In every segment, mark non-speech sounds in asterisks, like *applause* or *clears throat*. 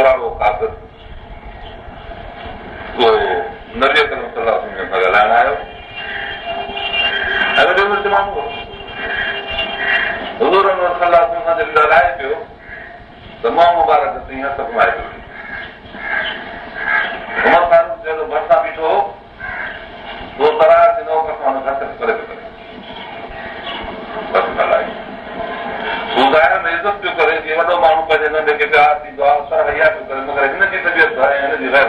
پراڻو ڪاڳر اهو نبي ڪرو صلاح سان ڳالهائڻ آيو ڳالهائي پيو ته مان مبارڪ تائين پيو عمر فاروڪ جهڙو ڀرسان بيٺو اهو ترار ڏنو هٿ ڪري بس ڳالهائي ٻڌائڻ ۾ عزت پيو ڪري جيئن وڏو ماڻهو پنهنجي ننڍي کي پيار ٿيندو آهي اسان هيا پيو ڪري مگر هن جي طبيعت آهي هن جي غير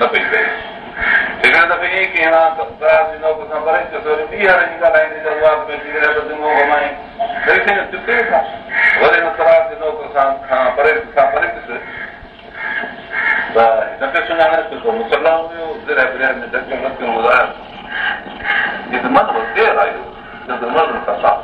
نه پئي پئي هڪڙي دفعي ائين ڪه سان پري ٻي هاڻي ڳالهائيندي جواب ۾ دمو گهمائي چڪي ٿا وري هن ترار جي نوڪ سان کان پري سان پري ڏس ته هن کي سڃاڻي پيو مسلا هيو ۾ ڍڪيون لڪيون ٻڌايو من ڪير آيو من سان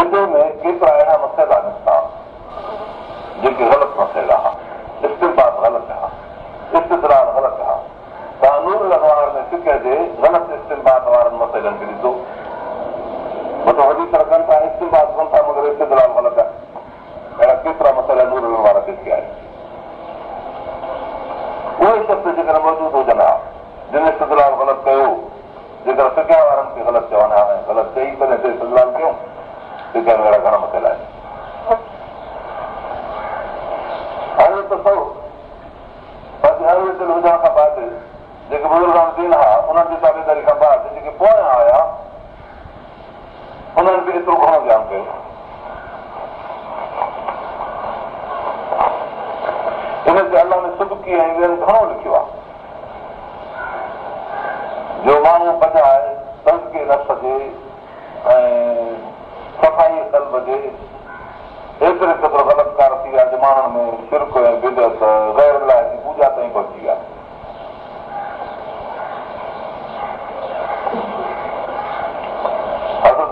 سنڌ ۾ ڪيترا اهڙا مسئلا نڪتا جيڪي غلط مسئلا هئا استعمال غلط آهي استيدرار غلط آهي توهان نور لڳوار ۾ سڪ جي غلط استعمال وارن مسئلن کي ڏسو وڏو وڏي طرح ڪن ٿا استعمال ڪن ٿا مگر استيدرار غلط آهي اهڙا ڪيترا مسئلا نور لڳوار تي ٿيا آهن اهي شخص جيڪڏهن موجود هجن ها جن استيدرار غلط ڪيو جيڪر سکيا وارن کي غلط چون ها ۽ غلط چئي ڪري استيدرار ڪيون سکيا ۾ اهڙا گهڻا مسئلا آهن هاڻي ته سؤ باقي اهڙي دل هجڻ کان بعد جيڪي بزرگ دن هئا انهن جي تابيداري کان بعد جيڪي پويان آيا انهن به ايترو گهڻو ڌيان ڪيو هن تي الله ني سبڪي ۽ ٻين گهڻو لکيو آهي جو ماڻهو بجاءِ تزڪي نف جي ۽ صفائي ڪلب جي ايتري قدر غلط ڪار ٿي ويا جو ماڻهن ۾ شرڪ ۽ بدت غير لاءِ پوڄا تائين پهچي ويا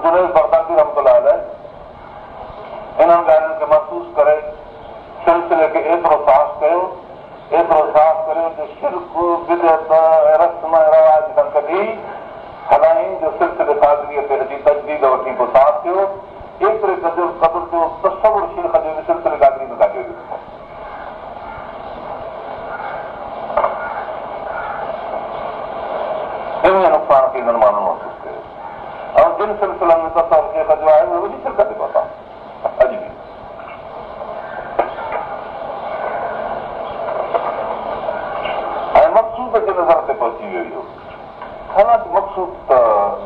جنيد برداسي رمتلا انهن ڳالهين کي محسوس ڪري سلسلي کي ايترو صاف ڪيو ايترو صاف ڪريو جو شرڪ بدت رسم رواج کان ڪڍي هلائين جو سلسلي سادگيءَ تي اچي تجديد وٺي پوءِ صاف ٿيو ايتري قدر قدر جو تصور شيخ جو سلسلي گادري ۾ ڪاٽيو ويو ان نقصان کي هنن ماڻهن محسوس ڪيو ۽ جن سلسلن ۾ تصور شيخ جو آهي اهي وڏي شرڪت پهتا اڄ به ۽ مقسود جي نظر تي پهچي ويو اهو حالانڪه مقسود ته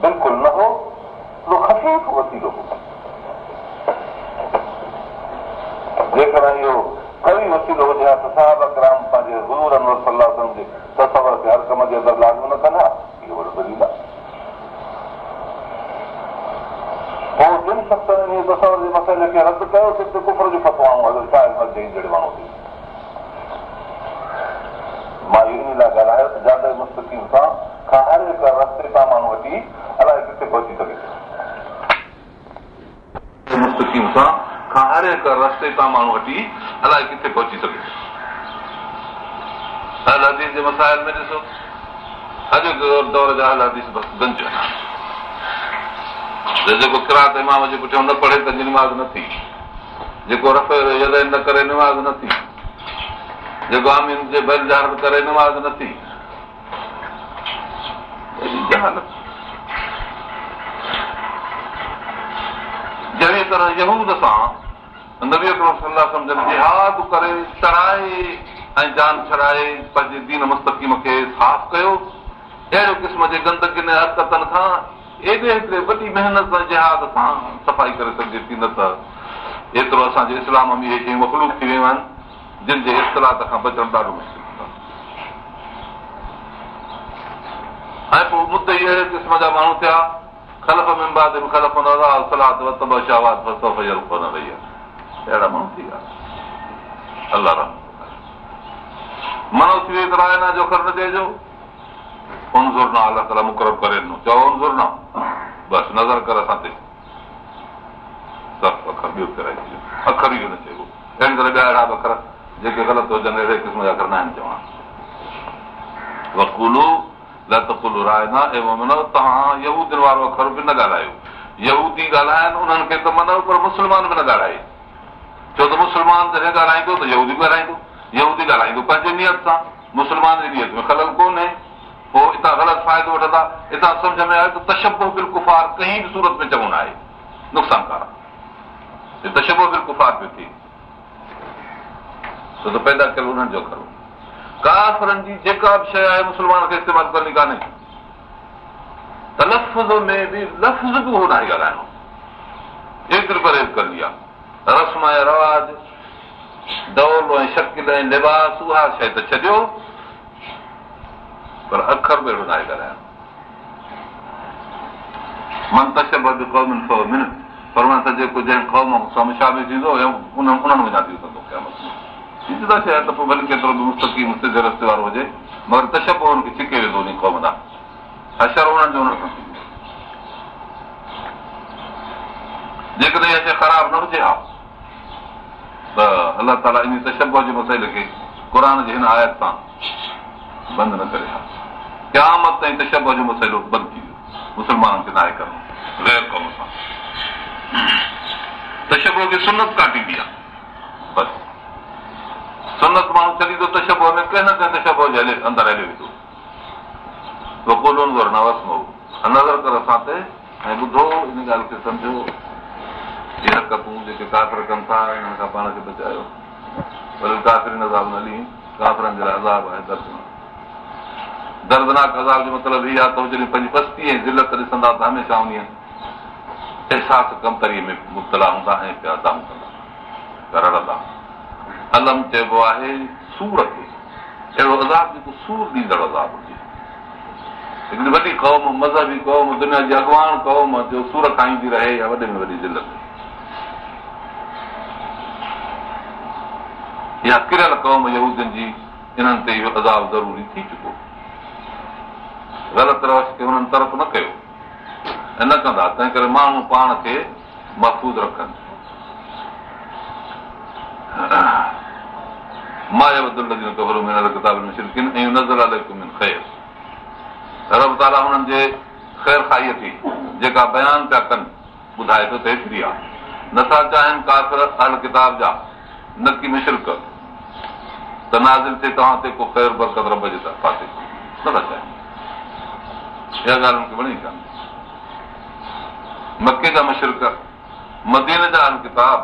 بلڪل نه هو کفيف وسيلو هو جيڪڏهن اهو ڪئي وسيلو هجي ها ته صاحب اڪرام پنهنجي گرور انور صلاح جي تصور کي هر ڪم جي اندر لاڳو نه ڪندا اهو وڏو دليل آهي پوءِ شخصن اهي تصور جي مسئلي کي رد ڪيو ته ڪفر جو فتوائون هزر شايد مسجد جهڙي ماڻهو ٿي مان اهو ان لاءِ ڳالهايو ته جادي مستقيم سان کان هر هڪ رستي تان ماڻهو وٺي الائي ڪٿي پهچي سگهي ٿو مستقيم سان کان هر هڪ رستي تان ماڻهو وٺي الائي ڪٿي پهچي سگهي هل حديث جي مسائل ۾ ڏسو اڄ دور جا هل حديث بس گنج جيڪو ڪرات امام جي پٺيان نه پڙهي ته نماز نه ٿي جيڪو رف نه ڪري نماز نه ٿي جيڪو آمين جي بلجار ڪري نماز نه ٿي جهڙي طرح يهود سان نبي سمجهن جهاد ڪري چڙهائي ۽ جان ڇڏائي پنهنجي دين مستقيم کي صاف ڪيو اهڙي قسم جي گندگي هرڪتن کان ايڏي هڪڙي وڏي محنت سان جهاد سان صفائي ڪري سگهجي ٿي نه ته ايترو اسان جي اسلام ۾ اهي شيون مکلوڪ ٿي ويون آهن جن جي اختلات کان بچڻ ڏاڍو مشڪل ۽ پوءِ مدي اهڙي قسم جا ماڻهو ٿيا बसि नज़र जेके ग़लति نه ڳالهايو ڇو ته مسلمان ڳالهائيندو پنهنجي نيت سان مسلمان جي نيت ۾ خلل ڪونهي پوءِ هتان غلط فائدو وٺندا تشبو ڪفار ڪنهن به سورت ۾ ڪفار پيو ٿئي ڪافرن جي جيڪا به شيءِ آهي مسلمان کي استعمال ڪرڻي ڪانهي. ته ۾ به لفظ به اهو نه آهي ڳالهائڻو. ايتري پرهيز ڪرڻي آهي. رسم ۽ رواج دول ۽ شڪل ۽ لباس اها شيءِ ته ڇڏيو. پر اکر به اهڙو نه آهي ڳالهائڻو. من تشب قوم پر جيڪو جنهن قوم شامل ٿيندو انهن وڃان ٿي سگهندو سڌا شيءِ ته پوءِ ڀلي ڪيترو به مستقي سڌي رستي وارو هجي مگر تشب هن کي ڇڪي ويندو ان قوم ڏانهن حشر هنن جو هن جيڪڏهن اها شيءِ خراب نه هجي ها ته الله تالا ان تشب جي مسئلي کي قر جي هن آيت سان بند نه ڪري ها قيامت تائين تشب جو مسئلو بند ٿي ويو مسلمانن کي ناهي ڪرڻو غير قوم سان تشب کي سنت ڪاٽيندي آهي بس سنت ماڻهو ڇڏي ٿو تشب ۾ ڪنهن نه ڪنهن تشب جي هلي اندر هلي ويندو نظر ڪر اسان تي ۽ ٻڌو ان ڳالهه کي سمجهو اهي حرڪتون جيڪي ڪافر ڪن ٿا هنن کان پاڻ کي بچايو وري ڪافري نزاب نه هلي ڪافرن جي لاءِ عذاب آهي دردناڪ دردناڪ عذاب جو مطلب اها ته جڏهن پنهنجي بستي ۽ ذلت ڏسندا ته هميشه ان احساس ڪمتريءَ ۾ مبتلا هوندا ۽ پيا ڪندا رڙندا الم چئبو آهي سور کي اهڙو عذاب جيڪو سور ڏيندڙ عذاب هجي هڪڙي وڏي قوم مذهبي قوم دنيا جي اڳواڻ قوم جو سور کائيندي رهي يا وڏي ۾ وڏي دلت اها ڪريل قوم يهودين جي انهن تي اهو عذاب ضروري ٿي چڪو غلط روش کي هنن طرف نه ڪيو ۽ نه ڪندا تنهن ڪري ماڻهو پاڻ کي محفوظ رکن جيڪا بيان پيا ڪن ٻڌائي ٿو ته هيتري آهي نٿا چاهين ڪاڪر ال ڪتاب جا نه ڪه مشرڪ ته نازل ٿئي توهان تي ڪو خير برڪت رب جي پاسي نٿا چاهين اها ڳالهه مون کي وڻي ڪانه مڪي جا مشرڪ مدين جا ال ڪتاب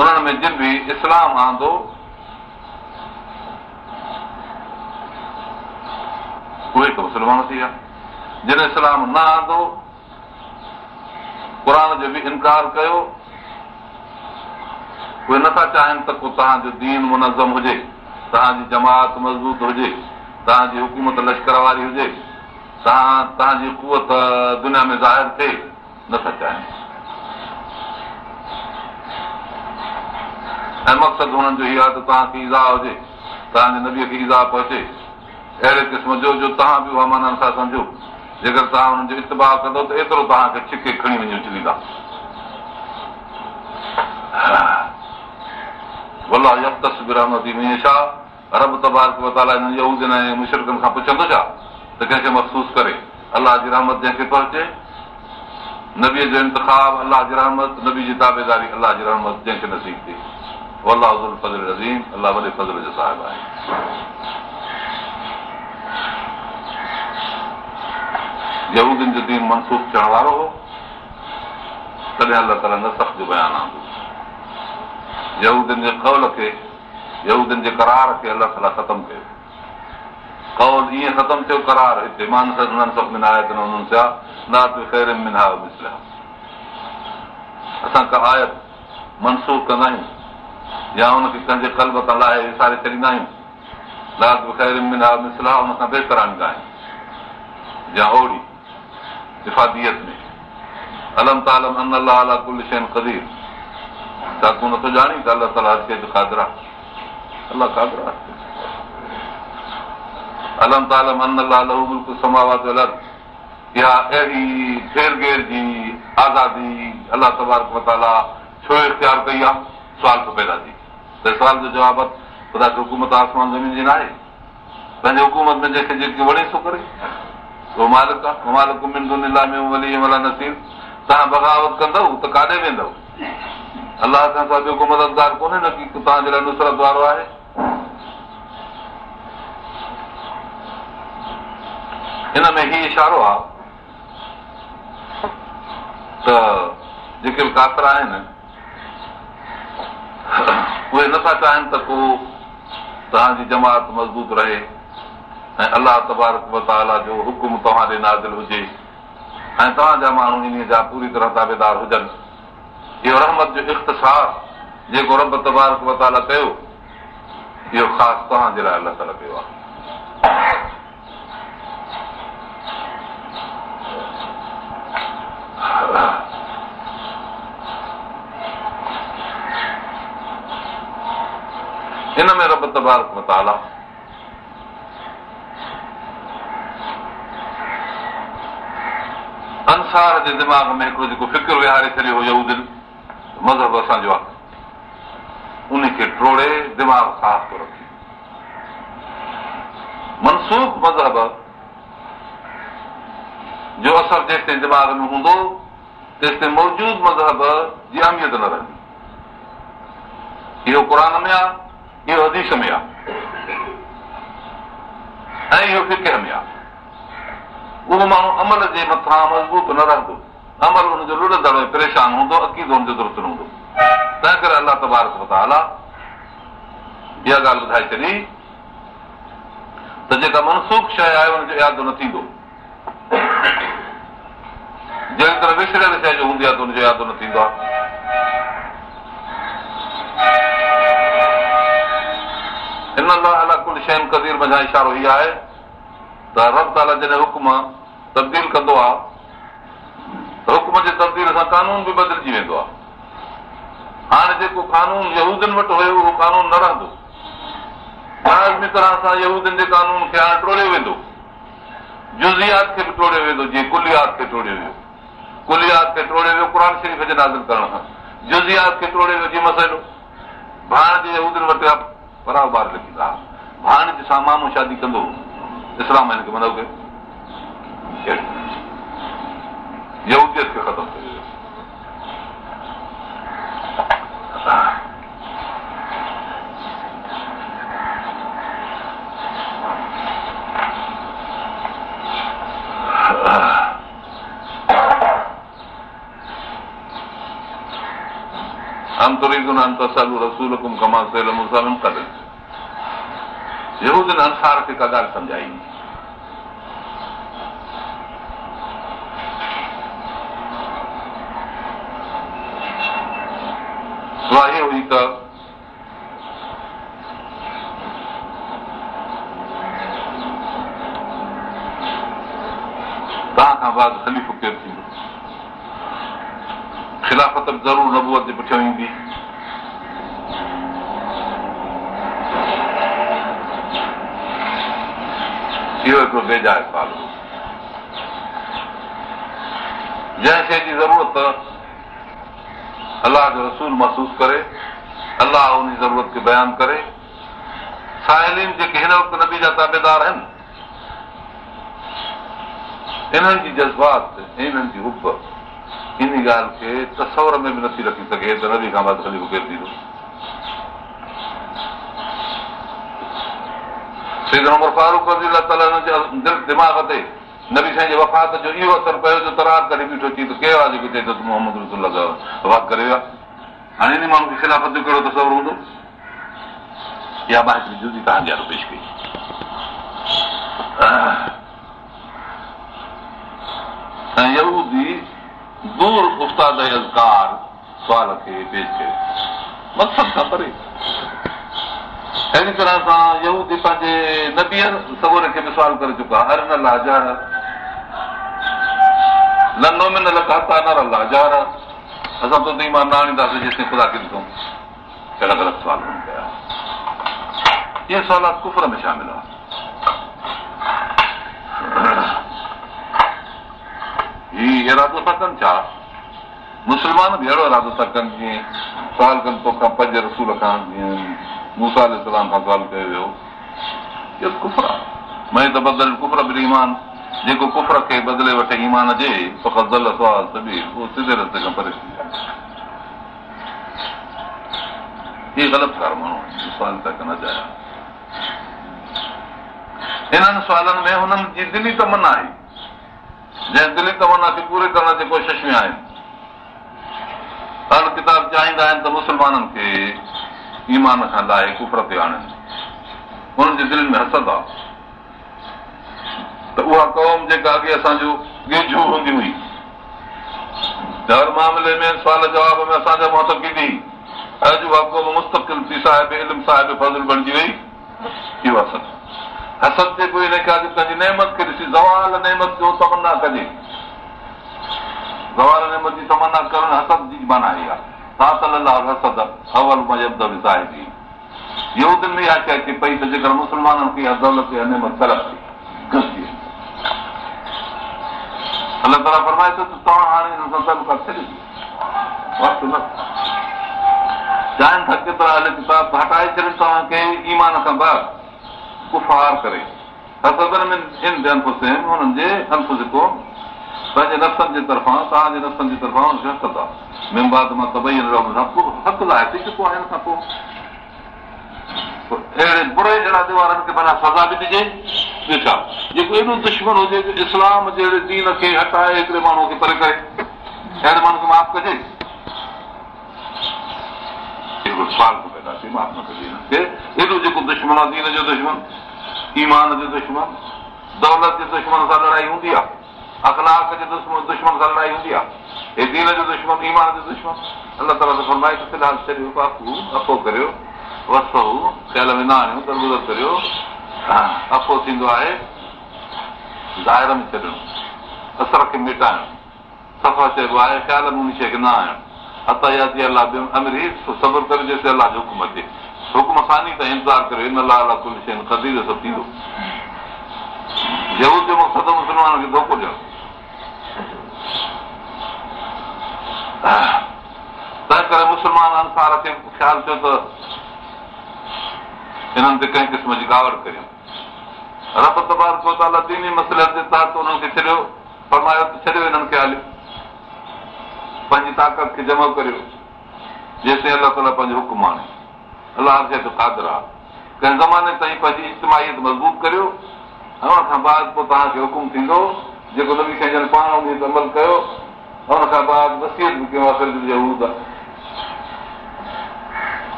انهن ۾ جن به اسلام آندو اهي ته مسلمان ٿي ويا. جن اسلام نه آندو قر جو به انڪار ڪيو. اهي نٿا چاهين ته ڪو توهان جو دين منظم هجي توهان جي جماعت مضبوط هجي توهان جي حڪومت لشڪر واري هجي. توهان توهان جي ڪوت دنيا ۾ ظاهر ٿئي نٿا چاهين ۽ مقصد هنن جو اهو آهي ته توهان کي ازا هجي توهان جي نبيءَ کي ازا پهچي. اهڙي قسم جو جو توهان به سمجهو. جيڪر توهان هنن جو اتباهه ڪندو ته ايترو توهان کي ڇڪي کڻي وڃي اڇليندا. ڇا رب تبارڪ ۽ مشرڪن کان پڇندو ڇا؟ ته ڪنهن کي محسوس ڪري؟ الله جي رحمت جنهن کي پهچي. نبيءَ جو انتکاب الله جي رحمت نبي جي تابيداري الله جي رحمت جنهن کي نصيب الله فضل عظيم الله وڏي فضل جو صاحب آهي يهودن جو دين منسوک ٿيڻ وارو هو تڏهن الله تالا نسک جو بيان آندو يهودن جي ڪول کي يهودن جي ڪرار کي الله تالا ختم ڪيو ڪول ائين ختم ٿيو ڪرار هتي مان انهن ٿيا اسان ڪا آيت منسوک ڪندا آهيون يا هن کي ڪنهن جي ڪلب تان لاهي وساري ڇڏيندا آهيون لات خير منا مسلا هن کان بهتر آڻيندا آهيون يا اوڙي افاديت ۾ الم تالم ان الله الا ڪل شيءِ قدير ڇا تون نٿو ڄاڻي ته الله تالا هر شيءِ جو کادر آهي الله کادر آهي الم تالم ان الله لهو ملڪ سماوات الڳ اها اهڙي ڦير گهير جي آزادي الله تبارڪ متالا ڇو اختيار ڪئي آهي سوال ٿو پيدا ٿي ته سوال جو جواب خدا حڪومت آسمان زمين جي نه آهي پنهنجي حڪومت ۾ جنهن کي جيڪي وڻي ٿو ڪري. اهو مالڪ آهي مالڪ ۾ نصيب توهان بغاوت ڪندؤ ته ڪاڏي ويندو؟ الله کان سواءِ ٻيو ڪو مددگار ڪونهي نه ڪه توهان جي لاءِ نصرت وارو آهي. هن ۾ هي اشارو آهي ته جيڪي به ڪاتر آهن اهي نٿا چاهين ته ڪو توهان جي جماعت مضبوط رهي ۽ الله تبارڪ متالا جو حڪم توهان ڏي نازل هجي. ۽ توهان جا ماڻهو ان جا پوري طرح تابيدار هجن. اهو رحمت جو اختصار جيڪو رب تبارڪ متالا ڪيو اهو خاص توهان جي لاءِ تالا ڪيو آهي هن ۾ رب تبارڪ متالا انسار جي دماغ ۾ هڪڙو جيڪو فڪر ويهاري ڇڏيو هو يهودن مذهب اسان جو آهي ان کي ٽوڙي دماغ صاف ٿو رکي منسوک مذهب جو اثر جيستائين دماغ ۾ هوندو تيستائين موجود مذهب جي اهميت نه رهندي اهو قر ۾ آهي اهو هديش ۾ آهي ۽ اهو فڪر ۾ آهي اهو ماڻهو عمل جي مٿان مضبوط نه رهندو عمل هن جو لڙندڙ پريشان هوندو اڪيدو هن جو درست نه هوندو تنهن ڪري الله تبارڪ متالا اها ڳالهه ٻڌائي ڇڏي ته جيڪا منسوک شيءِ آهي هن جو يادو نه ٿيندو جهڙي طرح وسريل شيءِ جو هوندي آهي ته هن جو يادو نه ٿيندو آهي هن لاءِ الله ڪل شيءِ ڪدير مڃان اشارو اها آهي ته رب تالا جڏهن حڪم تبديل ڪندو آهي حڪم جي تبديل سان قانون به بدلجي ويندو آهي هاڻي جيڪو قانون يهودين وٽ هيو اهو قانون نه رهندو لازمي طرح سان يهودين جي قانون کي هاڻي ٽوڙيو ويندو جزيات کي به ٽوڙيو ويندو جيئن ڪليات کي ٽوڙيو ويو ڪليات کي ٽوڙيو ويو قر شريف جي ناز ڪرڻ سان جزيات کي ٽوڙيو ويو جيئن مسئلو ڀاڻ جي يهودين وٽ برابر لکيندا ڀاڻ جي سان ماڻهو شادي ڪندو؟ اسلام هن کي منو ڪيو يهوديت کي ختم ڪيو انسار کي ڪا ڳالهه سمجهائي هئي ته توهان کان بعد خليف ڪير ٿيندو خلافت به ضرور نبوئت جي پٺيان ايندي اهو هڪڙو بيجائي سوال هو جنهن شيءِ جي ضرورت الله جو رسول محسوس ڪري الله ان ضرورت کي بيان ڪري ساهلين جيڪي هن وقت نبي جا تابيدار آهن انهن جي جذبات انهن جي هب ان ڳالهه کي تصور ۾ به نٿي رکي سگهي ته نبي کان بعد خليف ڪير ٿيندو فاروڪ دماغ تي نبي سائين جي وفات جو اهو اثر پيو جو ترار ڪري بيٺو اچي ته ڪير آهي جيڪو چئي ٿو محمد رسول وفات ڪري ويو. هاڻي ان ماڻهو کي خلافت جو ڪهڙو تصور هوندو؟ اها مان هڪڙي جدي توهان جي وارو پيش ڪئي. ۽ دور استاد ازڪار سوال کي پيش ڪيو مقصد کان پري اهڙي طرح سان يودي پنهنجي نبيءَ سگوري کي به سوال ڪري چڪا هر نه لاجا ننڍو ۾ نه لڳاتا نه لاجار اسان تو ايمان نه آڻينداسين جيستائين خدا کي ڏسون ڪهڙا غلط سوال ڪيا اهي سوال ڪفر ۾ شامل آهي هي ارادو ٿا ڪن ڇا مسلمان به اهڙو ارادو ٿا ڪن جيئن سوال ڪن توکان پنج رسول کان جيئن موسيٰ اسلام کان سوال ڪيو ويو اهو ڪفر آهي مين ته بدل ڪفر به ايمان جيڪو ڪفر کي بدلي وٺي ايمان جي اهو سڌي رستي کان پري ٿي غلط ماڻهو سوال ٿا ڪن چاهيان هنن سوالن ۾ هنن جي دلي تمنا آهي جنهن دلي تمنا کي پوري ڪرڻ جي ڪوشش ۾ آهن هر ڪتاب چاهيندا آهن ته مسلمانن کي ايمان کان لاءِ ڪفر تي آڻن هنن جي دل ۾ حسد آهي ته اها قوم جيڪا اڳي اسان جو گجو هوندي هئي هر معاملي ۾ سوال جواب ۾ اسان جا موهت ڪيندي اڄ اها قوم مستڪل ٿي صاحب علم صاحب فضل بڻجي وئي اهو حسد حسد جي ڪوئي هن کي اڄ پنهنجي نيمت کي ڏسي زوال نيمت جو تمنا ڪجي زوال نيمت جي تمنا ڪرڻ حسد جي معنيٰ آئي آهي حسد اول موجب صاحب يودن ۾ اها شيءِ اچي پئي ته جيڪر مسلمانن کي اها دولت يا نيمت طرف ٿي الله تالا فرمائي ٿو ته توهان هاڻي هن سان تالڪا ڇڏي وقت نه چاهين ٿا ڪيترا هلي ڪتاب هٽائي ڇڏن توهان کي ايمان کان بعد ڪفار ڪري هنن جي هنس جيڪو پنهنجي نفسن جي طرفان توهان جي نفسن جي طرفان حق آهي ممباد مان طبعي حق لاءِ ٿي چڪو آهي هن کان پوءِ اهڙي بري ارادي وارن کي معنيٰ سزا به ڏجي ڏسان جيڪو ايڏو دشمن هجي اسلام جهڙي دين کي هٽائي هڪڙي ماڻهو کي پري ڪري اهڙي ماڻهو کي معاف ڪجي ايڏو جيڪو دشمن آهي دين جو دشمن ايمان جو دشمن دولت جي دشمن سان لڙائي هوندي آهي اخلاڪ جي دشمن سان لڙائي هوندي آهي هي دين جو دشمن ايمان جو دشمن الله تالا فرمائي ته في الحال ڇڏيو افو ڪريو خيال ۾ نه آڻيو ته ڪريو افو ٿيندو آهي ظاهر ۾ ڇڏڻ اثر کي مٽائڻ صفا چئبو آهي خيال ۾ ان شيءِ کي نه آڻڻ صبر ڪري جيستائين الله جو حڪم اچي حڪم ساني ته انتظار ڪريو هن الله ڪل شيءِ خدير سڀ ٿيندو ضرور جو مقصد مسلمان کي ڌوکو ڏيڻ تنهن ڪري مسلمان انسار کي خيال ته هنن تي ڪنهن جي ڪاوڙ کي هليو پنهنجي طاقت کي جمع ڪريو جيستائين الله تالا پنهنجو حڪم آڻي الله کي ته ڪادر آهي ڪنهن زماني تائين پنهنجي اجتماهيت مضبوط ڪريو ۽ هن کان بعد پوءِ توهان کي حڪم ٿيندو جيڪو نبي ڪنهنجن پاڻ ان تي عمل ڪيو هن کان بعد وسيت به ڪيو آهي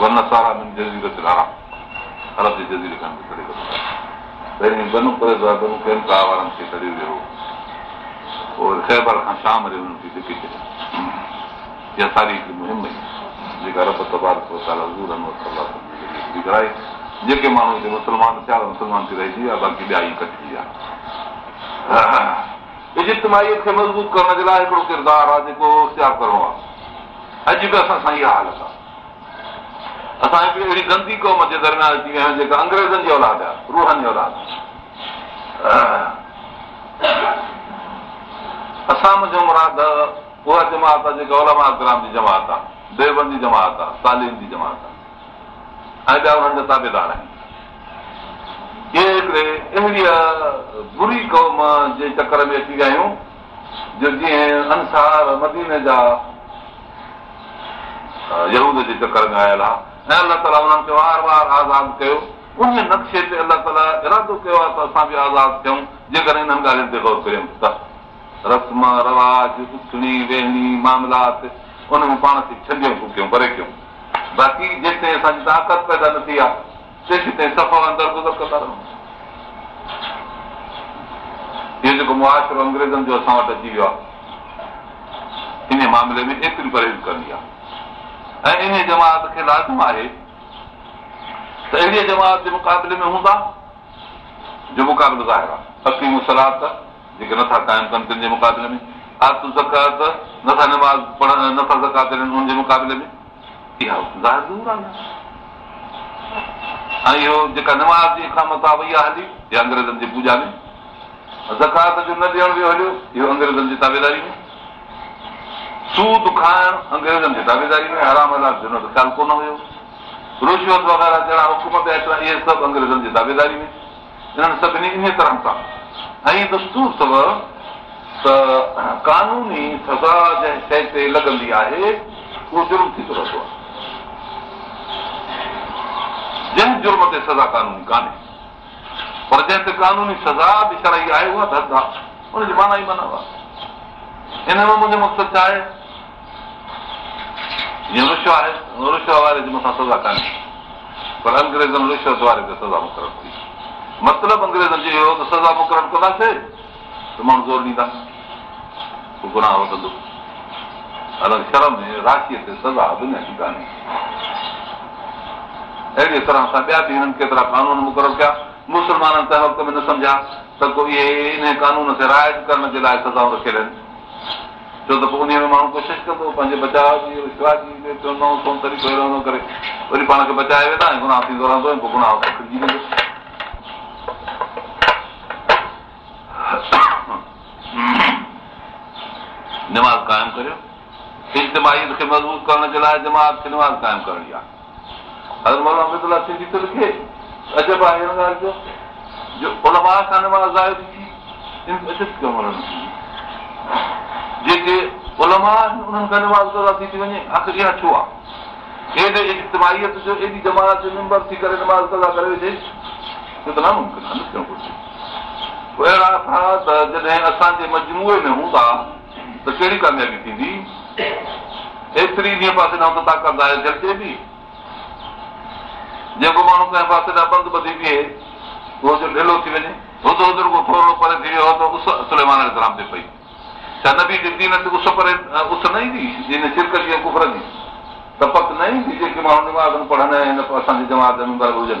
ون سارا جزيرت ارب جي جزيري کان ڪري پهرين بنو بنو ڪيمڪا وارن کي ڪري ويو پوءِ خيبر کان شام ري هنن کي ڇڏيو اها ساري هڪڙي مهم هئي جيڪا رب تبار بگڙائي جيڪي ماڻهو هتي مسلمان ٿيا مسلمان ٿي رهجي ويا باقي ٻيا ئي ڪٽجي ويا. اجتمائيءَ کي مضبوط ڪرڻ جي لاءِ هڪڙو ڪردار آهي جيڪو اختيار ڪرڻو آهي. اڄ به اسان سان اها حالت آهي. اسان هڪڙي اهڙي گندي قوم جي درميان اچي ويا آهيون جيڪا انگريزن جي اولاد آهي روهن جي اولاد اسان منهنجو مراد اها جماعت آهي جيڪا اولما گرام جي جماعت آهي ديوبند جي جماعت آهي تعليم جي جماعت آهي ۽ ٻيا هنن جا تابيدار آهن اهي هڪڙي اهڙي بري قوم جي چڪر ۾ اچي ويا آهيون جو جيئن انسار مديني جا يود جي چڪر ۾ آيل آهي ۽ الله تالا هنن کي وار وار آزاد ڪيو ان نڪشي تي الله تالا ارادو ڪيو آهي ته اسان به آزاد ٿيون جيڪڏهن هنن ڳالهين تي گور ڪيون ته رسم رواج اٿڻي ويهڻي ماملات ان ۾ پاڻ کي ڇڏيون فوڪيون پري ڪيون باقي جيستائين اسان جي طاقت پيدا نه ٿي آهي تيس تائين صفا اندر گذر ڪندا رهون. اهو جيڪو معاشرو انگريزن جو اسان وٽ اچي ويو آهي ان معاملي ۾ ايتري پرهيز ڪرڻي آهي. ۽ ان جماعت کي لازم آهي ته اهڙي جماعت جي مقابلي ۾ هوندا جو مقابلو ظاهر آهي. اڪيم سلات جيڪي نٿا قائم ڪن تن جي مقابلي ۾ آتو زڪات نٿا نماز پڙهن نٿا زڪات ڏين هن مقابلي ۾ اها ظاهر ۽ اهو جيڪا نماز جي کامت آهي وئي آهي هلي اها انگريزن جي پوڄا ۾ زڪات جو نه ڏيڻ به هليو اهو انگريزن جي تابيداري ۾ سود کائڻ انگريزن جي داويداري ۾ حرام هلال جو خيال ڪونه هيو رشوت وغيره جهڙا حڪم پيا اچن اهي سڀ انگريزن جي داويداري ۾ انهن سڀني ان طرح سان ۽ دستور اٿو ته قانوني سزا جنهن شيءِ تي لڳندي آهي اهو جرم ٿي ٿو رهندو آهي. جنهن جرم تي سزا قانوني ڪانهي. پر جنهن تي قانوني سزا به شرائي آهي اها ڌد آهي هن جي معنيٰ ئي معنيٰ هن ۾ منهنجو مقصد ڇا آهي؟ جيئن رشو آهي رشو واري جي مٿان سزا ڪانهي. پر انگريزن رشوت واري تي سزا مقرر ٿي مطلب انگريزن جو اهو ته سزا مقرر ڪنداسين ته ماڻهو زور ڏيندا گناهه وڌندو الڳ شرم راشيءَ تي سزا دنيا جي ڪانهي اهڙي طرح سان ٻيا به هنن ڪيترا قانون مقرر ڪيا مسلمانن تنهن وقت ۾ نه سمجهان ته ڪو اهي ان قانون کي رائيٽ ڪرڻ جي لاءِ سزائون رکيل آهن ڇو ته پوءِ ان ۾ ماڻهو ڪوشش ڪندو پنهنجي بچاءُ جي نئون سون طريقو اهڙو ڪري وري پاڻ کي بچائي ويندا ۽ گناهه ٿيندو رهندو پوءِ گناهه پڪڙجي ويندو نماز قائم ڪريو اجتماهي کي مضبوط ڪرڻ جي لاءِ جماعت کي نماز قائم ڪرڻي آهي هزر مولا سنڌي ٿو لکي عجب آهي هن ڳالهه جو جو علماء کان نماز ظاهر ٿي جيڪي علماء انهن کان نماز ڪزا ٿي ٿي وڃي آخر اها ڇو آهي هيڏي اجتماهيت جو ايڏي جماعت جو ميمبر ٿي ڪري نماز ڪزا ڪري ڇو ته ناممڪن آهي اهڙا ٿا ته جڏهن اسان جي مجموعي ۾ هوندا ته ڪهڙي ڪاميابي ٿيندي ايتري ڏينهن پاسي ڏانهن ته طاقت آهي جهٽجي به جيڪو ماڻهو ڪنهن پاسي ڏانهن بند ٻڌي بيهي اهو جو ڍلو ٿي وڃي هدو هدو ٿورو پري ٿي ويو ته اس سليمان اسلام تي پئي ڇا نبي جي دين تي اس پري اس نه ايندي جن شرڪت جي ڪفر جي ته پڪ نه ايندي جيڪي ماڻهو نماز پڙهندا آهن اسان جي جماعت ۾ هجن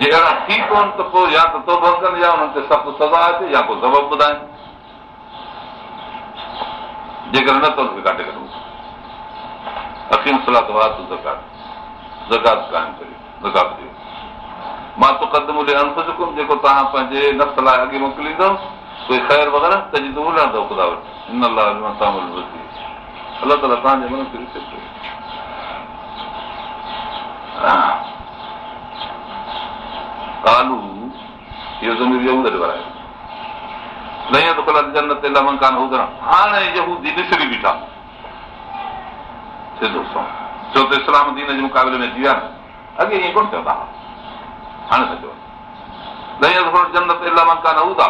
جي اهڙا ٿي ڪونه ته پوءِ يا ته توب ڪن يا هنن تي سخت سزا اچي يا ڪو سبب ٻڌائين جيڪر نه ته هن کي ڪاٽي ڪڍون اکيم صلاح زڪات زڪات قائم ڪريو زڪات ڏيو مان تو قدم ڏي انفڪم جيڪو توهان پنهنجي نفس لاءِ اڳي موڪليندؤ ڪوئي خير وغيره ته جي تون ملندو خدا وٽ ان لاءِ الله تالا توهان جي من کي ڪالو اهو ضمير ضمير ورايو نئين ته ڪل جنت لمڪان هجڻ هاڻي يهودي ڏسري بيٺا سڌو سؤ ڇو ته اسلام دين جي مقابلي ۾ ٿي ويا نه اڳي ائين ڪونه چوندا هاڻي چئو لهي دفعو جنت الاهه منڪان هوندا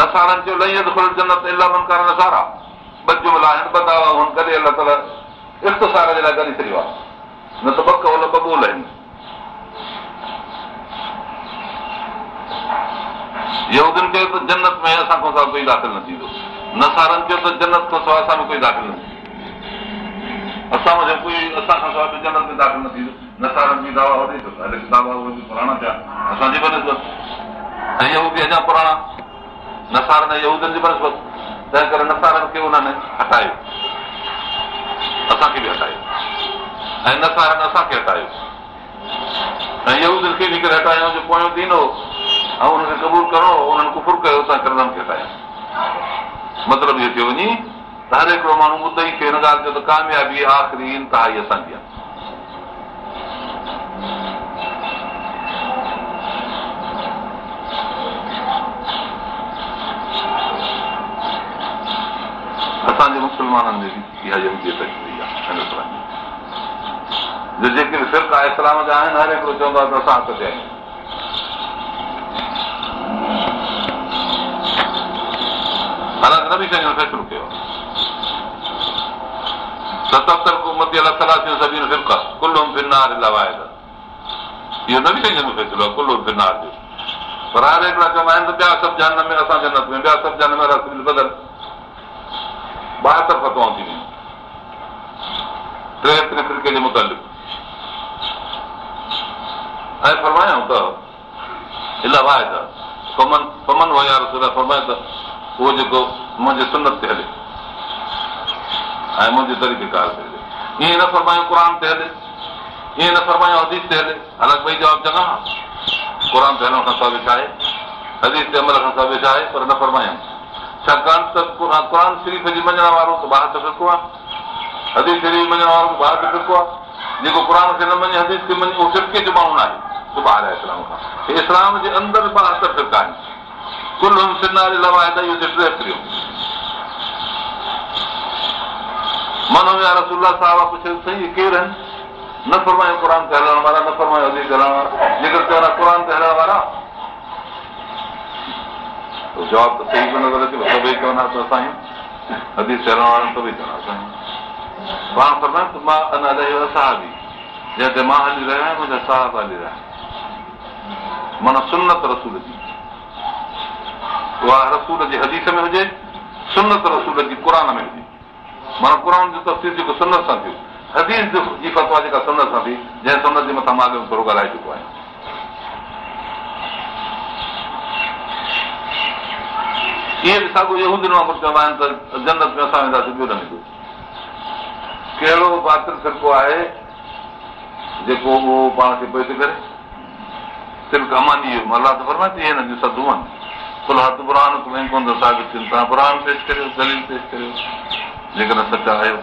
نسارن چيو لهي دفعو جنت الاهه منڪان نسارا ٻه جملا آهن ٻه دعويٰ هن ڪڏهن الله تالا اختصار جي لاءِ ڪري ڇڏيو آهي نه ته ٻه ڪول ٻه ٻول آهن يهودين چيو ته جنت ۾ اسان کان سواءِ ڪوئي داخل نه ٿيندو نسارن چيو ته جنت کان سواءِ اسان ۾ ڪوئي داخل نه ٿيندو اسان وٽ ڪوئي اسان کان سواءِ جنت ۾ داخل نه ٿيندو نسارن جي دعويٰ وڏي دعويٰ پراڻا ٿيا اسان جي بنسبت ۽ اهو به اڃا پراڻا نسارن يهودين جي بنسبت تنهن ڪري نسارن کي انهن هٽايو؟ اسان کي به هٽايو. ۽ نسارن اسان کي هٽايو. ۽ يهودين کي به ڪري هٽايو جو پويون ٿيندو ۽ هن کي قبول ڪرڻو انهن ڪفر ڪيو ته ڪردم کي هٽايون مطلب اهو ٿيو وڃي ته هر هڪڙو ماڻهو مدعي کي هن ڳالهه جو ته ڪاميابي آخري انتها اسان جي آهي اسان جي مسلمانن ۾ به اها اچي وئي آهي جيڪي به فرڪا اسلام جا آهن هر هڪڙو چوندو آهي ته اسان تي آهيون حالانڪه نه به ڪنهن جو فيصلو ڪيو ستهتر ڪمتي الله صلاح سڀني فرڪا ڪلم فرنار لوائي اهو نه به ڪنهن جو فيصلو آهي ڪلم فرنار جو پر هر هڪڙا چوندا آهن ته ٻيا سڀ جن ۾ اسان جنت ۾ ٻيا سڀ جن ۾ رس بدل ٻاهتر فتوائون ٿي ويون ٽي فرڪي جي متالق ۽ فرمايون ته ته ته اهو جيڪو منهنجي سنت تي هلي ۽ منهنجي طريقيڪار تي هلي ائين نه فرمايون قر تي هلي ائين نه فرمايون تي ٻئي جواب چڱا قر تي هلڻ کان ثابت آهي حديث تي عمل کان ثابت آهي پر نه فرمايون ڇاڪاڻ ته قر شريف جي مڃڻ وارو ته ٻاهر فرڪو آهي حديث شريف مڃڻ وارو ته ٻاهر فرڪو آهي جيڪو قر کي نه مڃي مڃي اهو فرڪي جو ماڻهو نه آهي اسلام جي اندر ٻاهتر فرڪا آهن ڪل سناري اهو ٽي ڦريو منو يا رسولا صاحب پڇيو صحيح ڪير آهن نه فرمايو قر تي هلڻ وارا نه فرمايو حديث هلڻ وارا جيڪر چوندا قر تي هلڻ وارا جواب ته صحيح ڪونه نظر اچي سڀئي چوندا ته اسان حديث هلڻ وارا سڀئي چوندا اسان پاڻ فرمايو ته مان هلي رهيو آهيان معنيٰ سنت رسول جي اها رسول جي حديث ۾ هجي سنت رسول جي قر ۾ هجي معنيٰ قر جو تفصيل جيڪو سنت سان ٿيو حديث جي فتوا جيڪا سنت سان ٿي جنهن سنت جي مٿان مان ٿورو ڳالهائي چڪو آهيان ائين به ساڳيو يهودين وانگر چوندا آهن ته جنت ۾ اسان وينداسين ٻيو نه ويندو ڪهڙو باطل فرڪو آهي جيڪو اهو پاڻ کي پيش ڪري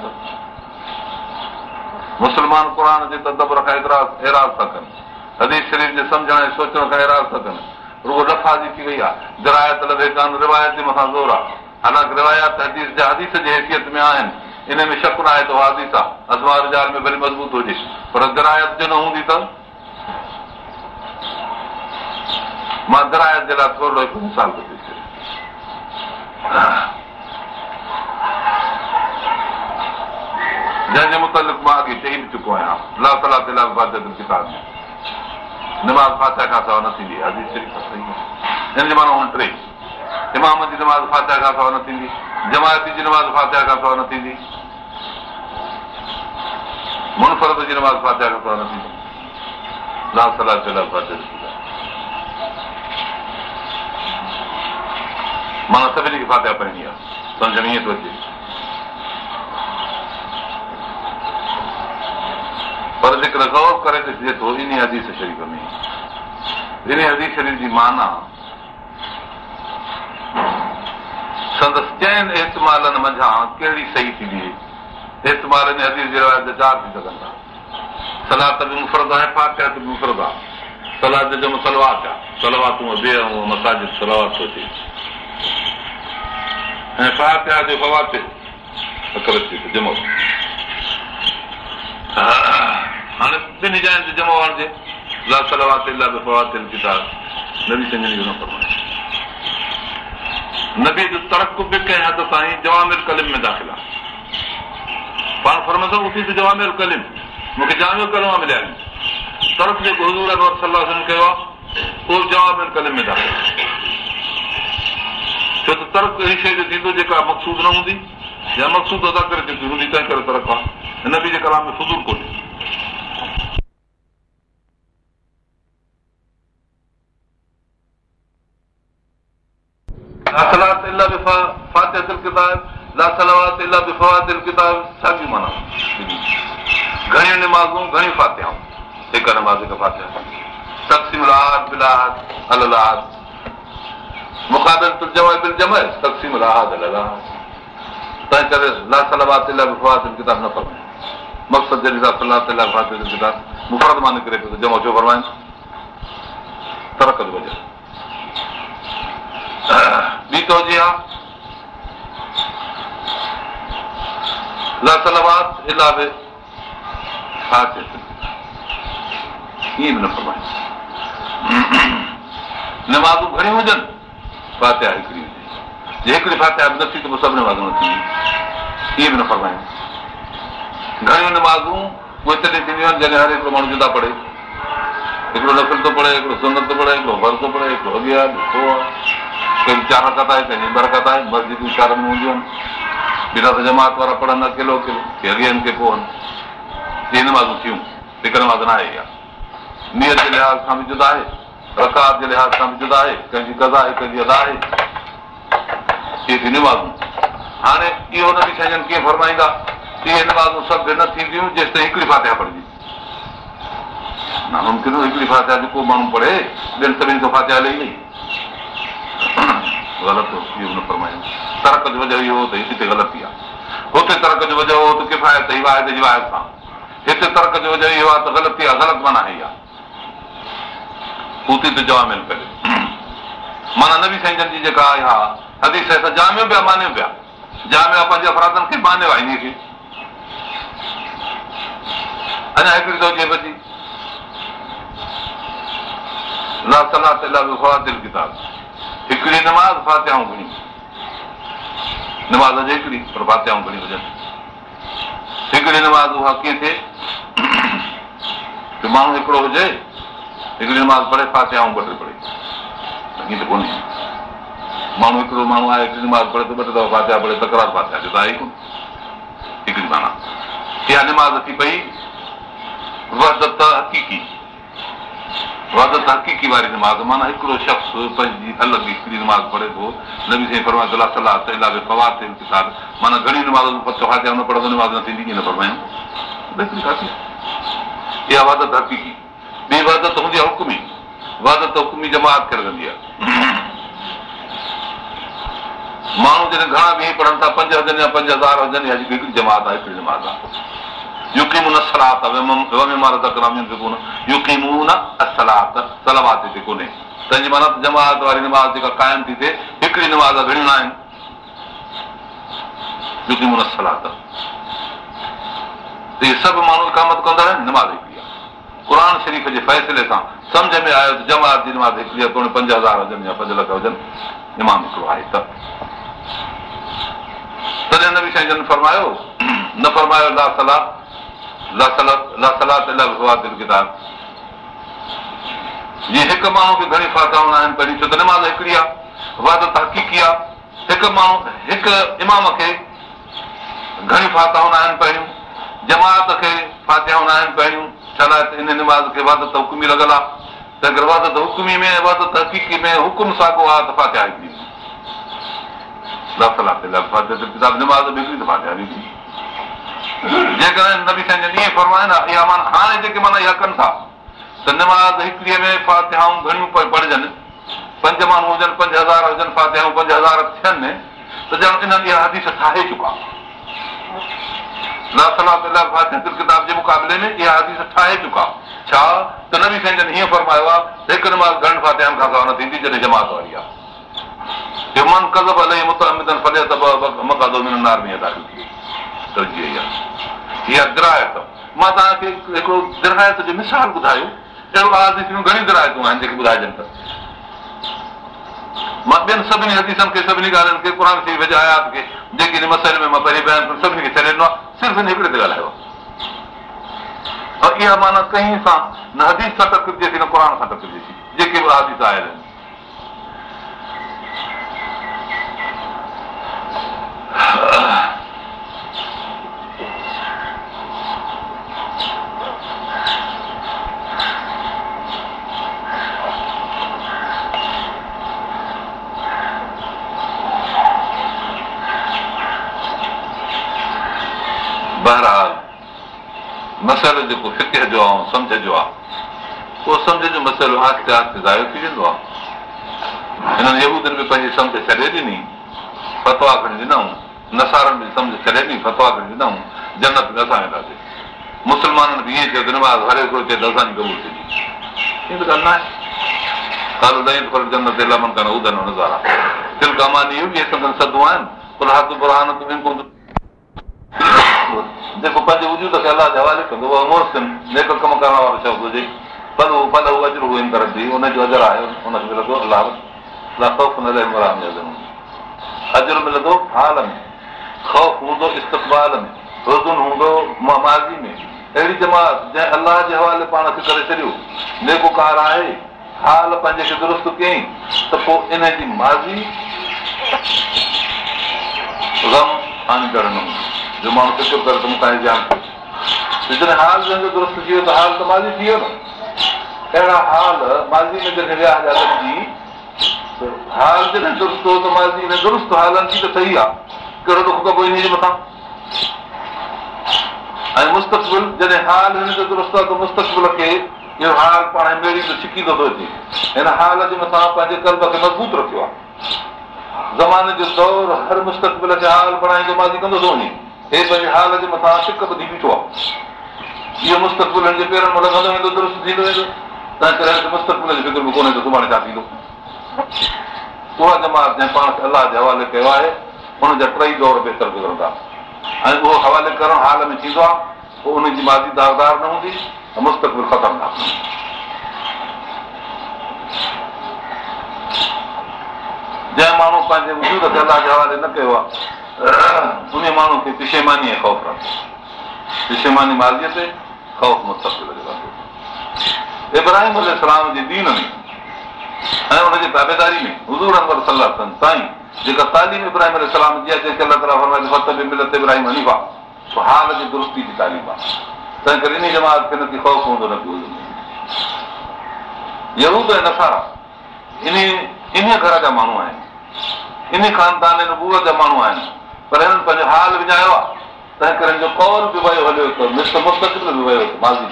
جون مسلمان قر جي تدبر کان ايراز ٿا ڪن حديث شريف جي سمجهڻ ۽ سوچڻ کان ايراز ٿا ڪن رڳو لفا جي ٿي وئي آهي جرايت لڀي ڪانه روايت جي مٿان زور آهي حالانڪه روايت حديث جا حديث جي حيثيت ۾ آهن ان ۾ شڪ نه آهي ته حديث آهي جال ۾ وري مضبوط هجي پر جرايت جو نه هوندي ته مان درايت جي لاءِ ٿورو هڪ مثال ٿو ڏسي جنهن جي متالق مان اڳي چئي به چڪو آهيان لا صلاح تي ڪتاب ۾ نماز فاتها کان سوا نه ٿيندي هن جو معنيٰ ٽي امام جي نماز فاتها کان سوا نه ٿيندي جمايتي جي نماز فاتها کان سوا نه ٿيندي منفرت جي نماز فاتها کان سوا نه ٿيندي لا صلاح تي معنيٰ سڀني کي فاتها پڙهڻي آهي سمجهه ۾ ائين ٿو اچي پر جيڪر گور ڪري ڏسجي ٿو ان حديث شريف ۾ ان حديث شريف جي معنيٰ سندس چئن ايتمالن منجهان ڪهڙي صحيح ٿيندي ايتمال ان حديث جي روايت چار ٿي سگهن ٿا سلاد به مفرد آهي فاتها به مفرد آهي سلاد جو صلوات آهي سلواتون بي مساجد صلوات ٿو اچي ۽ فاتها جو فواتي جمو هاڻي ٻن جڳهين تي جمو آڻجي لا صلوات ڪتاب نبي سنجني جو نه فرمائي نبي جو ترق به ڪنهن حد تائين جوامر ڪلم ۾ داخل آهي پاڻ فرمندو اٿي ته جوامر ڪلم مون کي جاميو ڪلما مليا آهن طرف جيڪو حضور صلاح ڪيو آهي اهو جوامر ڪلم ۾ داخل آهي ڇو ته ترق اهڙي شيءِ جو ٿيندو جيڪا مقسود نه هوندي يا مقسود ادا ڪري چڪي هوندي تنهن ڪري ترق آهي نبي جي ڪلام ۾ فضول ڪونهي گهڻيون نمازون گهڻيون فاتهائون هڪ نماز هڪ فاتها تقسيم مقابل تقسيم تنهن ڪري ڪتاب نه فرمائي مقصد جڏهن ڪتاب مفرت مان نڪري پيو جمو ڇو فرمائن ترق وجهه ٻي تو جي آهي لا صلوات الا به ڇا چئي ائين به نه فرمائي نمازون گهڻيون هجن فاتها هڪڙي هڪڙي فاتها به نٿي ته پوءِ سڀ نه ٿينديون ائين به نه فرمايون گهڻيون نمازون اهي تڏهن ٿينديون آهن جڏهن هر هڪڙو ماڻهو جدا پڙهي هڪڙو نفل ٿو پڙهي هڪڙو سندر ٿو پڙهي هڪڙو ڀر ٿو پڙهي هڪڙو اڳيان ڪنهن چار رڪت آهي ڪنهن جي برڪت آهي مسجدون چار ۾ هونديون آهن جماعت وارا پڙهن اڪيلو اڪيلو ڪي پوءِ آهن اهي نمازون ٿيون هڪ نماز نه آهي اها نيت جي لحاظ کان به جدا آهي رڪات جي لحاظ کان به جدا آهي ڪنهن جي گزا آهي ڪنهن جي ادا آهي اهي ٿي نمازون هاڻي اهو نه شين ڪيئن فرمائيندا اهي نمازون سڀ نه ٿينديون جيس تائين هڪڙي فاتها پڙهندي ناممڪن هڪڙي فاتها جيڪو ماڻهو پڙهي ٻين سڀني کي فاتها هلي ئي غلط اهو نه فرمايون ترڪ جو وجهه اهو ته هتي غلطي آهي. هتي ترڪ جو وجهه هو ته ڪفايت ئي واحد جي واحد سان. هتي ترڪ جو وجهه اهو آهي ته غلطي آهي غلط معنيٰ اها پوتي ته جوامل ڪري معنيٰ نبي سائين جن جي جيڪا آهي ها حديث اسان جاميو پيا مانيو پيا جاميو پنهنجي افرادن کي مانيو آهي ان کي اڃا هڪڙي ٿو چئي فوادل ڪتاب. هڪڙي نماز فاتهائون گهڻي نماز هڪڙي پر فاتهائون گهڻي هجن هڪڙي نماز اها ڪيئن ٿئي *clears throat* ماڻهو هڪڙو هجي هڪڙي نماز پڙهي فاتها ٻه ٽي پڙهي ائين ته ڪونهي ماڻهو هڪڙو ماڻهو آهي هڪڙي نماز پڙهي ته ٻه ٽي دفعا فاتها پڙهي تڪرار فاتها جو ته آهي ڪونه هڪڙي معنيٰ اها نماز ٿي پئي ودت حقيقي ودت حقيقي واري نماز معنيٰ هڪڙو شخص پنهنجي الڳ هڪڙي نماز پڙهي ٿو نبي سائين فرمائي صلاح صلاح الاهي فواد ڪتاب معنيٰ گهڻي نماز فاتها نه پڙهندو نماز نه ٿيندي ائين نه فرمايون اها وادت حقيقي ٻي وادت هوندي آهي هڪمي وادت هڪمي جماعت کي لڳندي آهي ماڻهو جڏهن گهڻا به پڙهن ٿا پنج هجن يا پنج هزار هجن يا هڪڙي جماعت آهي هڪڙي جماعت آهي يڪيمون سلات يڪيمون اسلات سلاوات هتي ڪونهي تنهنجي معنيٰ جماعت واري نماز جيڪا قائم ٿي ٿئي هڪڙي نماز گهڻيون نه آهن يڪيمون سلات اهي سڀ ماڻهو اڪامت ڪندا آهن نماز قر شريف جي فيصلي سان سمجهه ۾ آيو ته جماعت جي نماز توڙي پنج هزار هجن يا پنج لک هجن امام هڪڙو آهي ته. تڏهن نه به سائين جن فرمايو نه فرمايو جيئن هڪ ماڻهو کي گهڻي فاتائون آهن پهرين ڇو ته نماز هڪڙي آهي وادت حقيقي آهي. هڪ ماڻهو هڪ امام کي گهڻي فاتائون آهن پهريون جماعت کي فاتيائون آهن پهريون ڇا لاءِ ان نماز کي وادت هڪمي لڳل آهي ته اگر وادت هڪمي ۾ وادت حقيقي ۾ حڪم ساڳيو آهي ته فاتيا ته هڪڙي جيڪڏهن نبي سائين ڏينهن فرمائي نه اها معنيٰ هاڻي جيڪي معنيٰ اها ڪن ٿا ته نماز هڪڙيءَ ۾ فاتهائون گهڻيون پڙهجن. پنج ماڻهو هجن پنج هزار هجن فاتهائون پنج هزار ٿين. ته ڄڻ انهن اها حديث ٺاهي چڪا ڪتاب جي مقابلي ۾ اها حديث ٺاهي چڪا ڇا ته نبي سائين جن هيئن فرمايو آهي هڪ نماز گهڻن فاتهائن کان سواءِ نه ٿيندي جڏهن جماعت واري آهي من ڪزب هلي فلي ته مڪادو نار ۾ داخل ٿي اها درايت مان توهان کي هڪڙو درايت جو مثال ٻڌايو اهڙو گهڻي درايتون آهن جيڪي ٻڌائجن ته مان ٻين سڀني حديثن کي سڀني ڳالهين کي قر کي ويجها آيات کي جيڪي مسئلي ۾ مان پهرين بيان سڀني کي ڇڏي ڏنو آهي صرف هن هڪڙي تي ڳالهايو. اور اها معنيٰ ڪنهن سان نه حديث سان ٽڪرجي ٿي نه قر سان ٽڪرجي ٿي جيڪي به حديث آيل آهن *sighs* بهرحال مسئلو جيڪو فڪر جو آهي سمجهه جو آهي اهو سمجهه جو مسئلو آهستي آهستي زايو ٿي ويندو آهي هنن يودين به پنهنجي سمجهه ڇڏي ڏني فتوا کڻي ڏنئون نسارن به سمجهه ڇڏي ڏني فتوا کڻي ڏنئون جنت به اسان وينداسين مسلمانن به ائين چيو ته نماز هري ٿو چئي ته اسان جي قبول ٿي ائين ته ڳالهه نه آهي ڪالو ڏهين پر جنت لمن ڪانه ادن نظارا دل ڪماني اهي سندن سدون آهن جيڪو پنهنجي وجود کي الله جي حوالي ڪندو اهو محسن نيڪ ڪم ڪرڻ وارو شبد هجي پل اهو پل اهو اجر هئي ڪرندي هن جو اجر آهي هن کي ملندو الله اجر ملندو حال ۾ خوف هوندو استقبال ۾ روزن هوندو ماضي ۾ اهڙي جماعت جنهن الله جي حوالي پاڻ کي ڪري ڇڏيو نيڪوڪار آهي حال پنهنجي کي درست ڪيئين ته پوءِ ان جي ماضي گم آڻيندڙ نه هوندي جو ماڻهو فڪر ڪري ته مون کان جان جڏهن حال جنهن جو درست ٿي ويو ته حال ته ماضي ٿي ويو نه اهڙا حال ماضي ۾ جڏهن ويا لڳجي حال جڏهن درست هو ته ماضي ۾ درست حالن جي ته صحيح آهي ڪهڙو دک ڪبو ان جي مٿان ۽ مستقبل جڏهن حال هن جو درست آهي ته مستقبل کي اهو حال پاڻ ٻيڙي ۾ ڇڪيندو ٿو اچي هن حال جي مٿان پنهنجي ڪرب کي مضبوط رکيو آهي زماني جو دور هر مستقبل کي حال بڻائيندو ماضي ڪندو ٿو وڃي هي پنهنجي حال جي مٿان شڪ ٻڌي بيٺو آهي اهو مستقبل جي پيرن ۾ لڳندو ويندو درست ٿيندو ويندو تنهن ڪري مستقبل جو فڪر به ڪونهي ته سڀاڻي ڇا ٿيندو اها جماعت جنهن پاڻ کي الله جي حوالي ڪيو آهي هن جا ٽئي دور بهتر گذرندا ۽ اهو حوالي ڪرڻ حال ۾ ٿيندو آهي پوءِ ان جي ماضي داگدار نه هوندي ۽ مستقبل خطرناڪ. جنهن ماڻهو پنهنجي وجود کي الله جي حوالي نه ڪيو آهي ان ماڻهو کي پشيماني ۽ خوف رکو پشيماني مازيءَ تي خوف مستقبل ابراهيم اسلام جي دين ۾۽ هن جي تابيداري ۾ حضور انور صلاح اٿن سائين جيڪا تعليم ابراهيم اسلام جي آهي جيڪي الله تالا ملت ابراهيم حنيف آهي حال جي درستي جي تعليم آهي تنهن ڪري ان جماعت کي ڪه خوف هوندو نه ڪه ضرورت ۽ نسارا ان ان گهر جا ماڻهو آهن ان خاندان جا ماڻهو آهن پر هنن پنهنجو حال وڃايو آهي تنهن ڪري هن جو ڪول به ويو هليو ته مس مستقل به ويو ماضي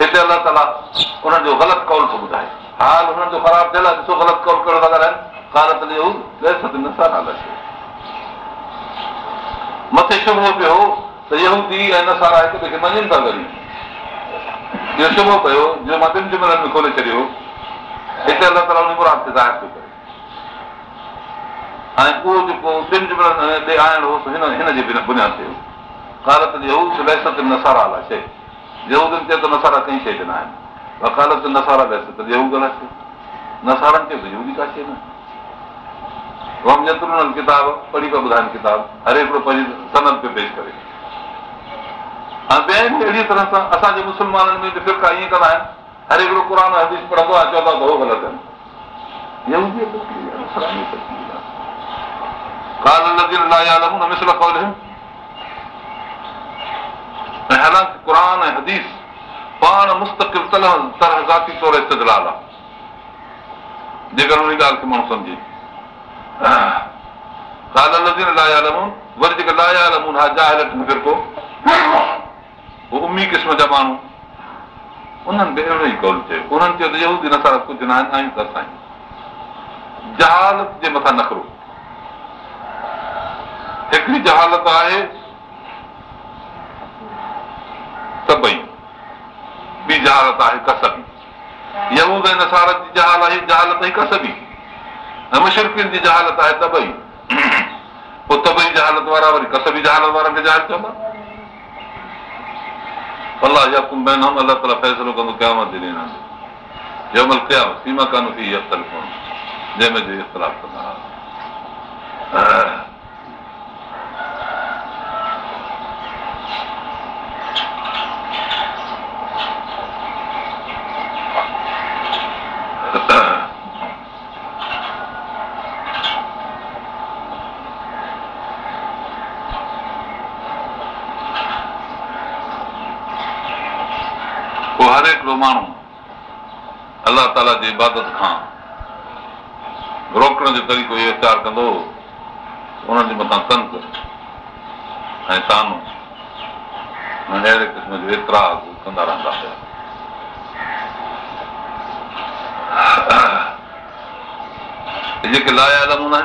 هتي الله تالا انهن جو غلط ڪول ٿو ٻڌائي حال هنن جو خراب ٿيل آهي ڏسو غلط ڪول ڪهڙو ٿا ڳالهائين ڪالت مٿي شڀو پيو ته اهو ٿي ۽ نسارا هڪ ٻئي کي مڃن ٿا ڪري اهو شڀو پيو جو مان ٻن جملن ۾ کولي ڇڏيو هتي الله تالا ان مراد تي ظاهر پيو ڪري ۽ اهو جيڪو ٻن جملن آيڻ هو هن هن جي بنياد تي ڪالت جي نسارا الائي شيءِ ضرورت چئي ته نسارا ڪنهن شيءِ تي نه آهن وڪالت نسارا ليس ته ضرور ڳالهائي نسارن کي ضروري ڪا شيءِ نه ڪتاب پڙهي پيا ٻڌائين ڪتاب هر هڪڙو پنهنجي سنت پيو پيش ڪري ۽ ٻيا اهڙي طرح سان اسان جي مسلمانن ۾ به فرڪا ائين ڪندا آهن هر هڪڙو قر حديث پڙهندو آهي چوندو آهي ته اهو غلط آهن जहालत जे मथां नखरो هڪڙي جهالت آهي سڀئي. ٻي جهالت آهي ڪسبي. يود ۽ نسارت جي جهال آهي جهالت ئي ڪسبي. ۽ مشرڪن جي جهالت آهي طبعي. پوءِ طبعي جهالت وارا وري ڪسبي جهالت وارا کي جهال چوندا الله الله تالا فيصلو ڪندو قيامت جنهن مهل ڪيا سيما ڪانه ٿي جنهن ۾ جو اختلاف ڪندا هر هڪڙو ماڻهو الله تالا جي عبادت کان روڪڻ جو طريقو اهو اختيار ڪندو انهن جي مٿان تنڪ ۽ تانو اهڙي قسم جو ايترا ڪندا رهندا جيڪي لايا نمونا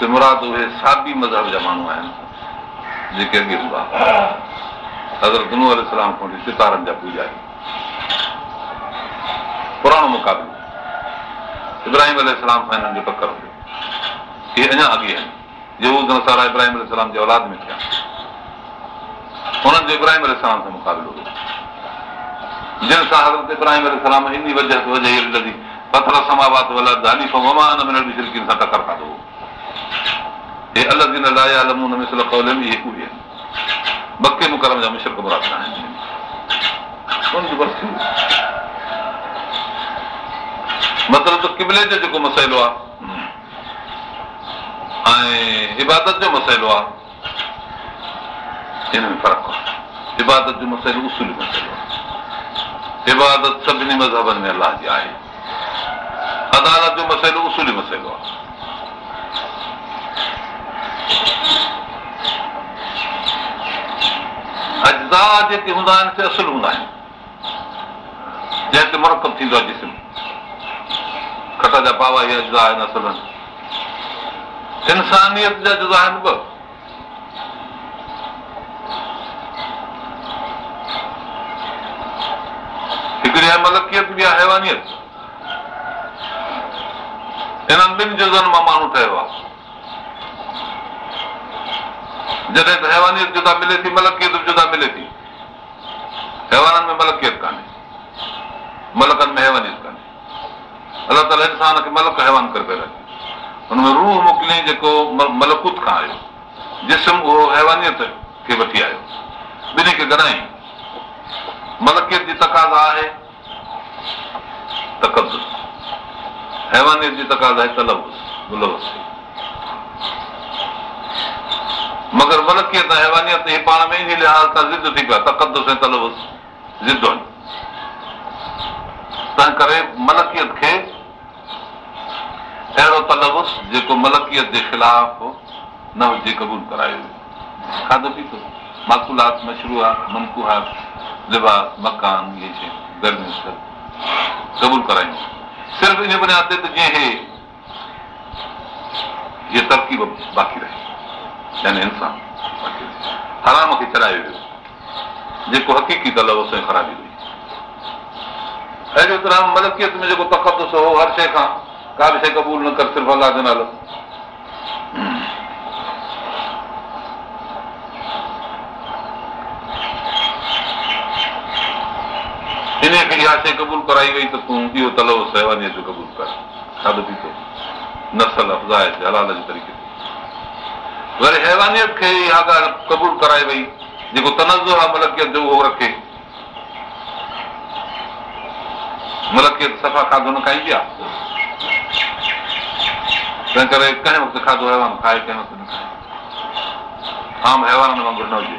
آهن مراد اهي سادي مذهب جا ماڻهو آهن جيڪي اڳي هوندا حضرت اسلام کان وٺي ستارن جا پوڄا پراڻو مقابلو ابراهيم ال سان هنن جو ٽڪر هيو اهي اڃا اڳي آهن يود نسارا ابراهيم ال جي اولاد ۾ ٿيا هنن جو ابراهيم ال سان مقابلو هيو جن سان حضرت ابراهيم ال ان وجهه وجهه پٿر سماباد شرڪن سان ٽڪر کاڌو هي الڳ لايا اهي اهي آهن مڪي مڪرم جا مشرڪ مراد آهن مطلب ته ڪبلي جو جيڪو مسئلو آهي ۽ عبادت جو مسئلو آهي هن ۾ فرق آهي عبادت جو مسئلو اصولي مسئلو آهي عبادت سڀني مذهبن ۾ الله جي آهي عدالت جو مسئلو اصولي مسئلو آهي اجدا جيڪي هوندا آهن سي اصل هوندا آهن جنهن تي مرڪب ٿيندو آهي جسم کٽ جا پاوا آهن اصل انسانيت جا جدا آهن ٻه هڪڙي آهي ملڪيت به آهي هيوانيت هنن ٻن جزن مان ماڻهو ٺهيو آهي جڏهن ته هيوانيت جدا ملي ٿي ملڪيت به جدا ملي ٿي. حيوانن ۾ ملڪيت ڪانهي. ملڪن ۾ هيوانيت ڪانهي. الله تالا انسان کي ملڪ حيوان ڪري پيو هن ۾ روهه موڪليئين جيڪو ملڪوت کان آيو. جسم اهو هيوانيت کي وٺي آيو. ٻنهي کي گڏائي ملڪيت جي تڪازا آهي تڪدس هيوانيت جي تڪازا آهي تلبس ملوث مگر ملڪيت ۽ هيوانيت هي پاڻ ۾ ان لحاظ سان ضد ٿي پيا تڪدس ۽ تلبس ضد آهن تنهن ڪري ملڪيت کي اهڙو تلبس جيڪو ملڪيت جي خلاف نه هجي قبول ڪرايو کاڌو پيتو ماڪولات مشروئات منڪوهات لباس مڪان اهي شيون گرمي قبول ڪرايون صرف ان بنياد تي ته جيئن هي هيءَ ترقيب باقي رهي يعني انسان حرام کي چڙهايو ويو جيڪو حقيقي تلبس ۽ خرابي هئي اهڙي طرح ملڪيت ۾ جيڪو تخدس هو هر شيءِ کان ڪا به شيءِ قبول نه ڪر صرف الله جو نالو ان کي اها شيءِ قبول ڪرائي وئي ته تون اهو تلبس هيوانيءَ جو قبول ڪر کاڌو پيتو نسل افزائي هلال جي طريقي وري هيوانيت کي ڳالهه قبول ڪرائي وئي جيڪو تنزو آهي ملڪيت جو اهو رکي ملڪيت صفا کاڌو نه کائيندي آهي تنهن ڪري ڪنهن وقت کاڌو حيوان کائي ڪنهن وقت نه کائي عام حيوانن وانگر نه هجي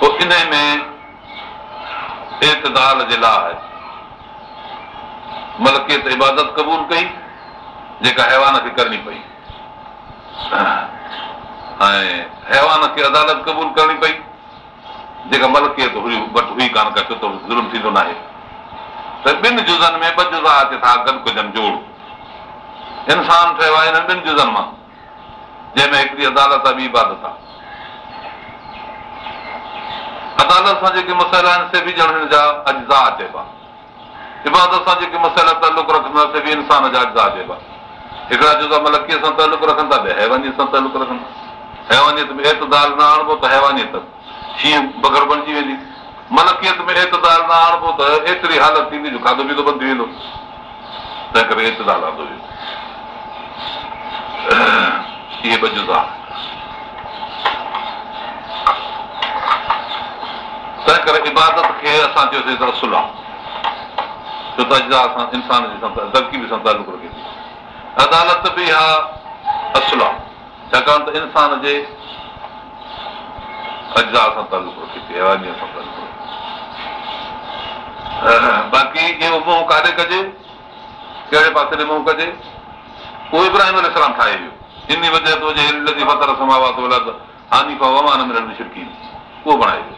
پوءِ ان ۾ ايتدال جي لاءِ ملڪيت عبادت قبول ڪئي جيڪا حيوان کي ڪرڻي پئي ۽ حيوان کي عدالت قبول ڪرڻي پئي جيڪا ملڪيت هئي وٽ هئي ڪانه ڪا ڇو ته ظلم ٿيندو نه آهي ته ٻن جزن ۾ ٻه جزا اچي ٿا گڏ ڪجن جوڙ انسان ٺهيو آهي هن ٻن جزن مان جنهن ۾ هڪڙي عدالت آهي ٻي عبادت آهي عدالت سان جيڪي مسئلا آهن سي به ڄڻ هن جا اجا عبادت سان جيڪي مسئلا تعلق رکندا انسان جا اجا چئبا هڪڙا جدا ملڪيءَ سان هيوانيت ۾ ايتدال نه آڻبو ته هيوانيت شينهن بگر بڻجي ويندي. ملڪيت ۾ ايتدال نه آڻبو ته ايتري حالت ٿيندي جو کاڌو پيتو بند ٿي ويندو. تنهن ڪري ايتدال آندو اهي ٻه جدا تنهن ڪري عبادت کي اسان چيوسين ته اصل آهي ڇو ته اڄ اسان انسان جي ترقيب سان تعلق رکي ٿي. عدالت به اها اصل آهي ڇاڪاڻ ته انسان جي اجا سان تعلق رکي ٿي هيوانيءَ سان تعلق رکي باقي اهو منهن ڪاڏي ڪجي؟ ڪهڙي پاسي ڏي منهن ڪجي؟ اهو ابراهيم ال ٺاهي ويو. ان وجهه ٿو هاني کان ومان ملڻ ۾ ڇڙڪي اهو بڻائي ويو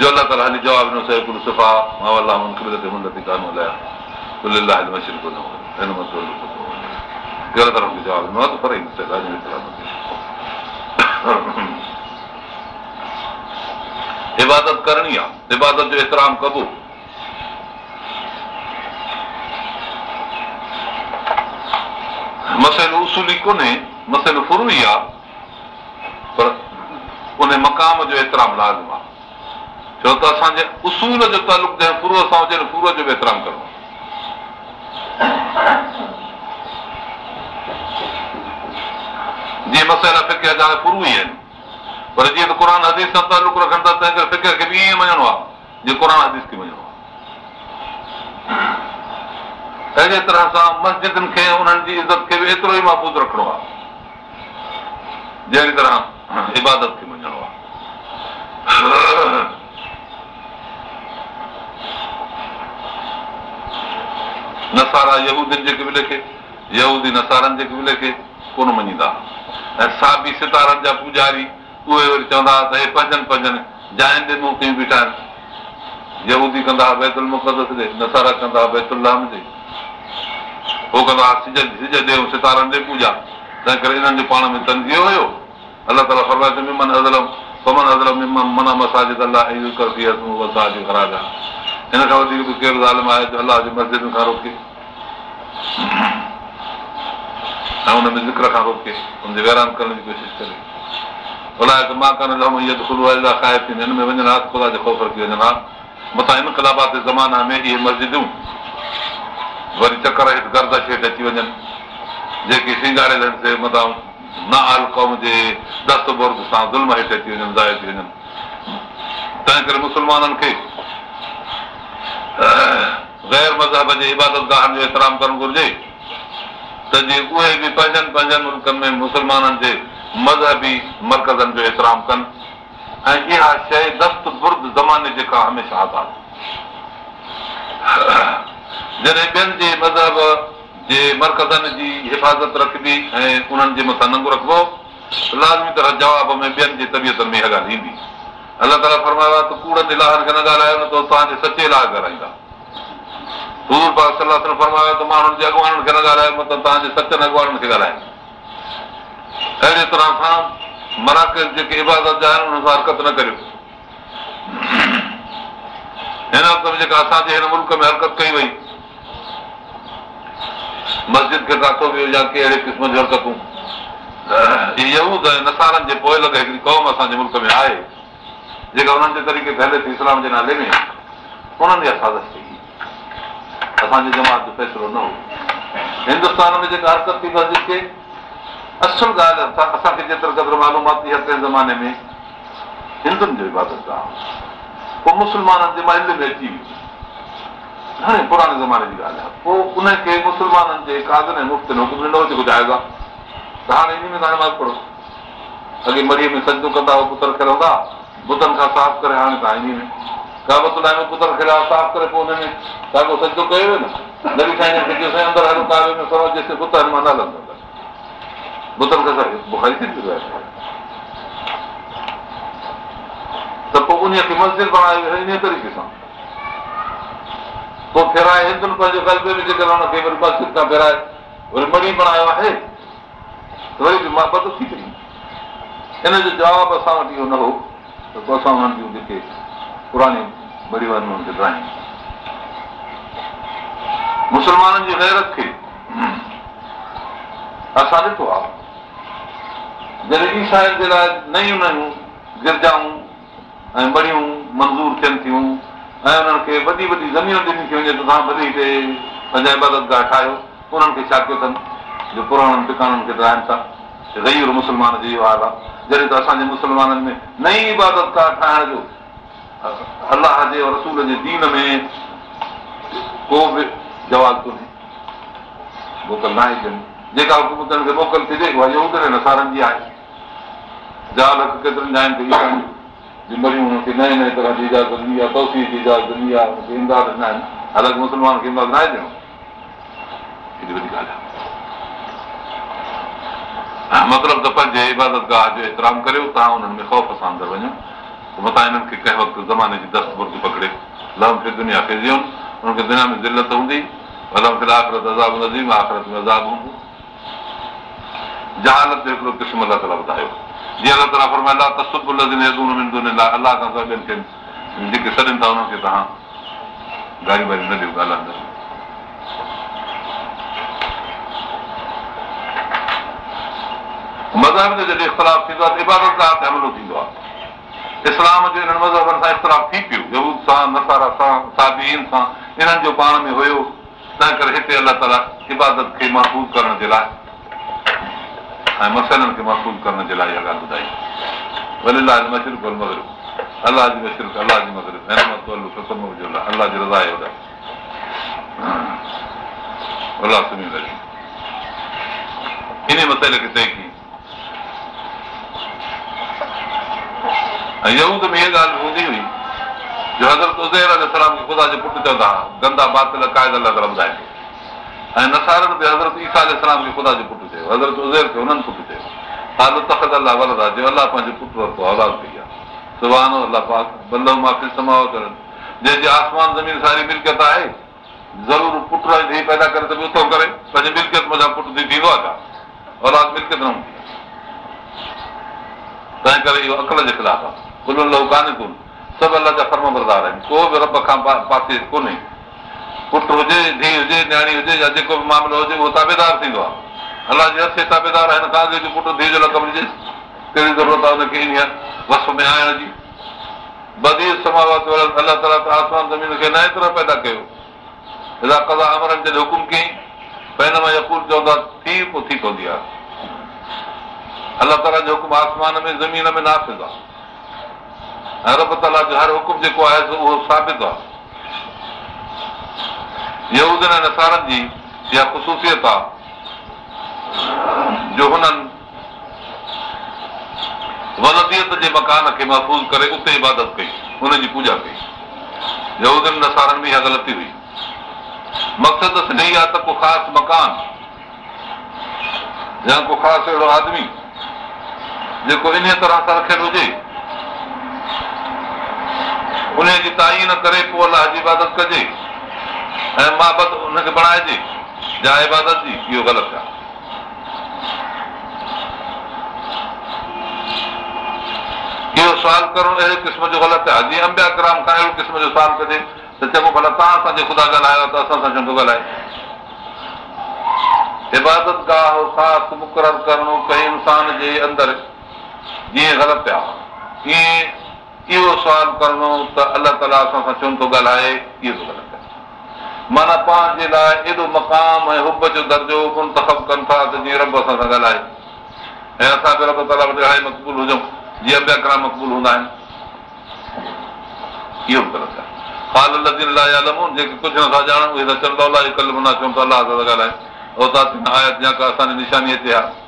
جو الله تالا هلي جواب ڏنو سيڪل صفحا عبادت ڪرڻي آهي عبادت جو ايترام ڪبو مسئلو اصولي ڪونهي مسئلو فرو آهي پر ان مقام جو ايترام لازم آهي ڇو ته اسان جي اصول جو تعلق جنهن پورو سان هجي پورو جو به ايترام ڪرڻو جيئن مسئلا ڦڪي جا پورو ئي آهن پر جيئن ته قر حديث سان تعلق رکن ٿا تنهن ڪري فڪر کي به ائين مڃڻو آهي جيئن قر حديث کي مڃڻو آهي اهڙي طرح سان مسجدن کي انهن جي عزت کي به ايترو ئي محفوظ رکڻو آهي جهڙي طرح عبادت کي مڃڻو آهي نسارا يهودين جي قبلي کي يهودي نسارن جي قبلي کي ڪونه مڃيندا ۽ سابي ستارن جا پجاري اهي وري چوندا ته هي پنجن پنجن جائن ڏي مون ڪيون بيٺا آهن يهودي ڪندا هئا بيتل مقدس ڏي نسارا ڪندا هئا بيتلام ڏي اهو ڪندا هئا سج سج ڏي ستارن ڏي پوڄا تنهن ڪري انهن جو پاڻ ۾ تنزيو هيو الله تالا فرمائي ممن ازلم پمن ازلم منا مساجد الله ۽ خراب آهي هن کان وڌيڪ به ڪهڙو ظالم آهي جو الله جي مسجد کان روڪي ۽ هن ۾ ذڪر کان روڪي هن جي ويران ڪرڻ جي ڪوشش ڪري الائي مان ڪانه اها کلو آهي خائب ٿيندي هن ۾ وڃن ها خدا جي خوف رکي وڃن ها مٿان انڪلابات زمانا ۾ اهي مسجدون وري چڪر هيٺ گردش هيٺ اچي وڃن جيڪي آهن سي مٿان نه آل قوم جي دست برد سان ظلم هيٺ اچي وڃن ظاهر ٿي وڃن تنهن ڪري مسلمانن کي غير مذهب جي عبادت گاهن جو ايترام ڪرڻ گهرجي ته جيئن اهي به پنهنجن پنهنجن ملڪن ۾ مسلمانن جي مذهبي مرڪزن جو ايترام ڪن ۽ اها شيءِ دست برد زماني جي کان هميشه آزاد جڏهن ٻين جي مذهب جي مرڪزن جي حفاظت رکبي ۽ انهن جي مٿان ننگو رکبو لازمي طرح جواب ۾ ٻين جي تبيتن ۾ اها ڳالهه ايندي الله تالا فرمايو آهي ته ڪوڙن کي نه ڳالهايو نه ته توهان جي سچي فرمايو ته ماڻهن جي اڳواڻن کي نه ڳالهايو مطلب توهان جي سچن اڳواڻن کي ڳالهائيندا اهڙي طرح سان مراڪز جيڪي عبادت جا آهن حرڪت نه ڪريو. هن وقت ۾ جيڪا اسان جي هن ملڪ ۾ حرڪت ڪئي وئي مسجد کي ڪاٿو ويو يا ڪي اهڙي قسم جون حرڪتون. نسارن جي پوءِ لڳي هڪڙي قوم اسان جي ملڪ ۾ آهي جيڪا انهن جي طريقي هلي ٿي اسلام جي نالي ۾ انهن جي اسان ڪئي اسان جي جماعت جو فيصلو نه هو هندستان ۾ جيڪا حرڪت ٿي مسجد کي اصل ڳالهه اسان کي جيترو قدر معلومات ٿي هر زماني ۾ هندن جو عبادت آهي پوءِ مسلمانن جي مان ۾ اچي ويو هاڻي پراڻي زماني جي ڳالهه آهي پوءِ ان کي مسلمانن جي حڪم ڏنو جيڪو جائز آهي ته هاڻي ان ۾ توهان پڙهو اڳي مريءَ ۾ سڄو ڪندا هئا پتر کي رهندا بڌن کان صاف ڪري هاڻي توهان ان ۾ ڪابت ۾ پتر کي صاف ڪري پوءِ هن ۾ ساڳيو سڄو ڪيو نه؟ نوي سائين اندر هلو ڪاوي ۾ سرو جيستائين پتر مان نه هلندو. بڌن کان بکاري ٿي ويو آهي ته پوءِ ان کي مسجد بڻايو ان طريقي سان. پوءِ ڦيرائي هندن پنهنجي گلبي ۾ جيڪر هن کي وري مسجد کان ڦيرائي وري مري بڻايو آهي وري به مان پتو ٿي پئي. هن جو جواب اسان وٽ اهو نه هو ته پوءِ اسان هنن جون جيڪي پراڻي مسلمانن جي گيرت کي اسان ڏٺو آهي جڏهن ايسائن جي لاءِ نيون نيون گرجائون ۽ بڙيون منظور ٿين ٿيون ۽ انهن کي وڏي وڏي زمين ڏني ٿي وڃي ته توهان وري هتي پنهنجا ابادتگاهه ٺاهيو انهن کي ڇا ڪيو اٿن جو پراڻن ٽڪاڻن کي ٺاهين ٿا رهي مسلمان جو آهي جڏهن ته اسان جي مسلمانن ۾ نئي ابادتگاهه ٺاهڻ جو الله جي رسول جي دين ۾ ڪو به جواب ڪونهي. موڪل نه آهي ٿين جيڪا حڪومتن کي موڪل ٿئي اها نسارن جي آهي. جال ڪيترن جائن تي جندڙيون هن کي نئي نئي طرح جي اجازت ڏني آهي توسي جي اجازت ڏني آهي هن کي امداد ڏنا آهن. حالانڪه مسلمان کي امداد نه آهي ڏيڻو. هيڏي وڏي ڳالهه آهي مطلب ته پنهنجي عبادت گاهه جو ايترام ڪريو توهان هنن ۾ خوف سان اندر وڃو. مٿان هنن کي ڪنهن وقت زماني جي دست برد پڪڙي. لم ڦر دنيا کي زين هنن کي دنيا ۾ ذلت هوندي لم ڦر آخرت عذاب نزيم آخرت ۾ عذاب هوندو. جهالت جو هڪڙو قسم الله تالا ٻڌايو جيئن الله تالا فرمائيندا الله کان ٻين کي جيڪي سڏن ٿا هنن کي توهان گاڙي واري نه ڏيو ڳالهائيندا مذهب جو جڏهن اختلاف ٿيندو آهي عبادت تي حملو ٿيندو آهي اسلام جو انهن مذهبن سان اختلاف ٿي پيو يود سان نسارا سان سابن سان انهن جو پاڻ ۾ هيو تنهن ڪري هتي الله تالا عبادت کي محفوظ ڪرڻ جي لاءِ ۽ مسئلن کي محفوظ ڪرڻ جي لاءِ اها ڳالهه ٻڌائي ڀلي مشروڪ مگر الله جي مشروڪ الله جي مگر الله جي رضا الله سني ان مسئلي کي طئي ڪه ۽ يود ۾ اها ڳالهه هوندي هئي جو حضرت ازير سلام کي خدا جو پٽ چوندا هئا گندا باطل قائد الله ٻڌائي ۽ نسارن به حضرت ايسا اسلام کي خدا جو پٽ چيو حضرت ازير کي هنن پٽ چيو حال تخت الله وردا جو الله پنهنجو پٽ ورتو هلال ڪئي آهي. سڀاڻي الله پاڪ بندو معافي سمائو ڪرن. جنهن جي آسمان زمين ساري ملڪيت آهي ضرور پٽ ڌيءُ پيدا ڪري ته به اٿو ڪري پنهنجي ملڪيت مزا پٽ ڌيءُ ٿيندو آهي ڇا اولاد ملڪيت نه هوندي تنهن ڪري اهو عقل جي خلاف آهي ڪل لهو ڪانهي ڪونه سڀ الله جا فرم بردار آهن ڪو به رب کان پاسي ڪونهي پٽ هجي ڌيءُ هجي نياڻي هجي يا جيڪو به معاملو هجي اهو تابيدار ٿيندو آهي الله جي هٿي تابيدار آهن ڪاغذ جو پٽ ڌيءُ جو لڪب ڏجي ڪهڙي ضرورت آهي هن کي ان وس ۾ آڻڻ جي بدي سماوت الله تالا ته آسمان زمين کي نئي طرح پيدا ڪيو هيڏا ڪدا امرن جڏهن حڪم ڪيئين پهن ۾ يڪول چوندا ٿي پوءِ ٿي پوندي آهي الله تالا جو حڪم آسمان ۾ زمين ۾ نافذ آهي. ۽ رب تالا جو هر حڪم جيڪو آهي اهو ثابت آهي. يهودن ۽ نسارن جي اها خشوسيت آهي جو هنن ولديت جي مڪان کي محفوظ ڪري اتي عبادت ڪئي هن جي پوڄا ڪئي. نسارن ۾ اها غلطي هئي. مقصد صرف اها ته ڪو خاص مڪان يا ڪو خاص اهڙو آدمي جيڪو ان طرح سان رکيل هجي. ان جي تائين ڪري پوءِ الله جي عبادت ڪجي. ۽ مهابت هن کي بڻائجي. جا عبادت جي اهو غلط آهي. اهو سوال ڪرڻ اهڙي قسم جو غلط آهي. جيئن امبيا ڪرام کان اهڙو قسم جو سوال ڪجي ته چڱو ڀلا توهان اسان جي خدا ڳالهايو ته اسان سان ڳالهائي. عبادت گاهه خاص مقرر ڪرڻ ڪنهن انسان جي اندر جيئن غلط آهي ائين اهو سوال ڪرڻو ته الله تالا اسان سان چون ٿو ڳالهائي اهو به غلط آهي معنيٰ پنهنجي لاءِ ايڏو مقام ۽ هب جو درجو منتکب ڪن ٿا ته جيئن رب اسان سان ڳالهائي ۽ اسان به رب تالا وٽ ڳالهائي مقبول هجون جيئن ٻيا گهڻا مقبول هوندا آهن اهو به غلط آهي حال لزين لاءِ آلمون جيڪي ڪجهه نٿا ڄاڻن اهي ته چوندا الله ڪل منا چون ٿا الله سان ڳالهائي آيت يا ڪا اسان جي نشانيءَ تي آهي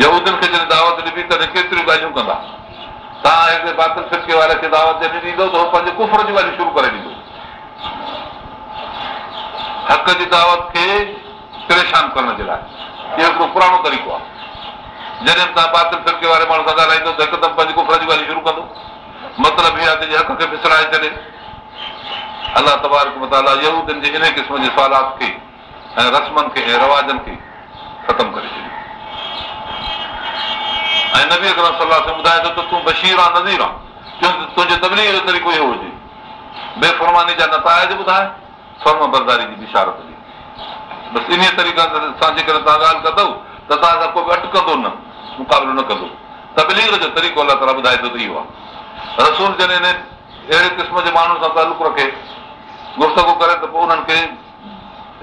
جڏهن دعوت ڏبي تڏهن ڪيتريون ڳالهيون ڪندا؟ توهان هڪڙي باطل فرڪي واري کي دعوت جڏهن ڏيندو ته اهو پنهنجي ڪفر جون ڳالهيون شروع ڪري ڏيندو. حق جي دعوت کي پريشان ڪرڻ جي لاءِ. اهو هڪڙو پراڻو طريقو آهي. جڏهن توهان باطل فرڪي واري ماڻهو سان ڳالهائيندو ته هڪدم پنهنجي ڪفر جون ڳالهيون شروع ڪندو. مطلب اها آهي حق کي فسرائي ڇڏي. الله تبارڪ متالا يهودين جي ان قسم جي سوالات کي ۽ رسمن کي ۽ رواجن کي ختم ڪري ڇڏيو ۽ نبي اڪرم صلاح سي ٻڌائي ٿو ته تون بشير آهي نذير آهي تنهنجي تبليگ جو طريقو اهو هجي بيفرماني جا نتائج ٻڌائي فرم برداري جي بشارت ڏي بس ان طريقي سان جيڪڏهن توهان ڳالهه ڪندؤ ته توهان سان ڪو به اٽڪندو نه مقابلو نه ڪندو تبليگ جو طريقو الله تالا ٻڌائي ٿو ته اهو آهي رسول جڏهن اهڙي قسم جي ماڻهن سان تعلق رکي گفتگ ڪري ته پوءِ انهن کي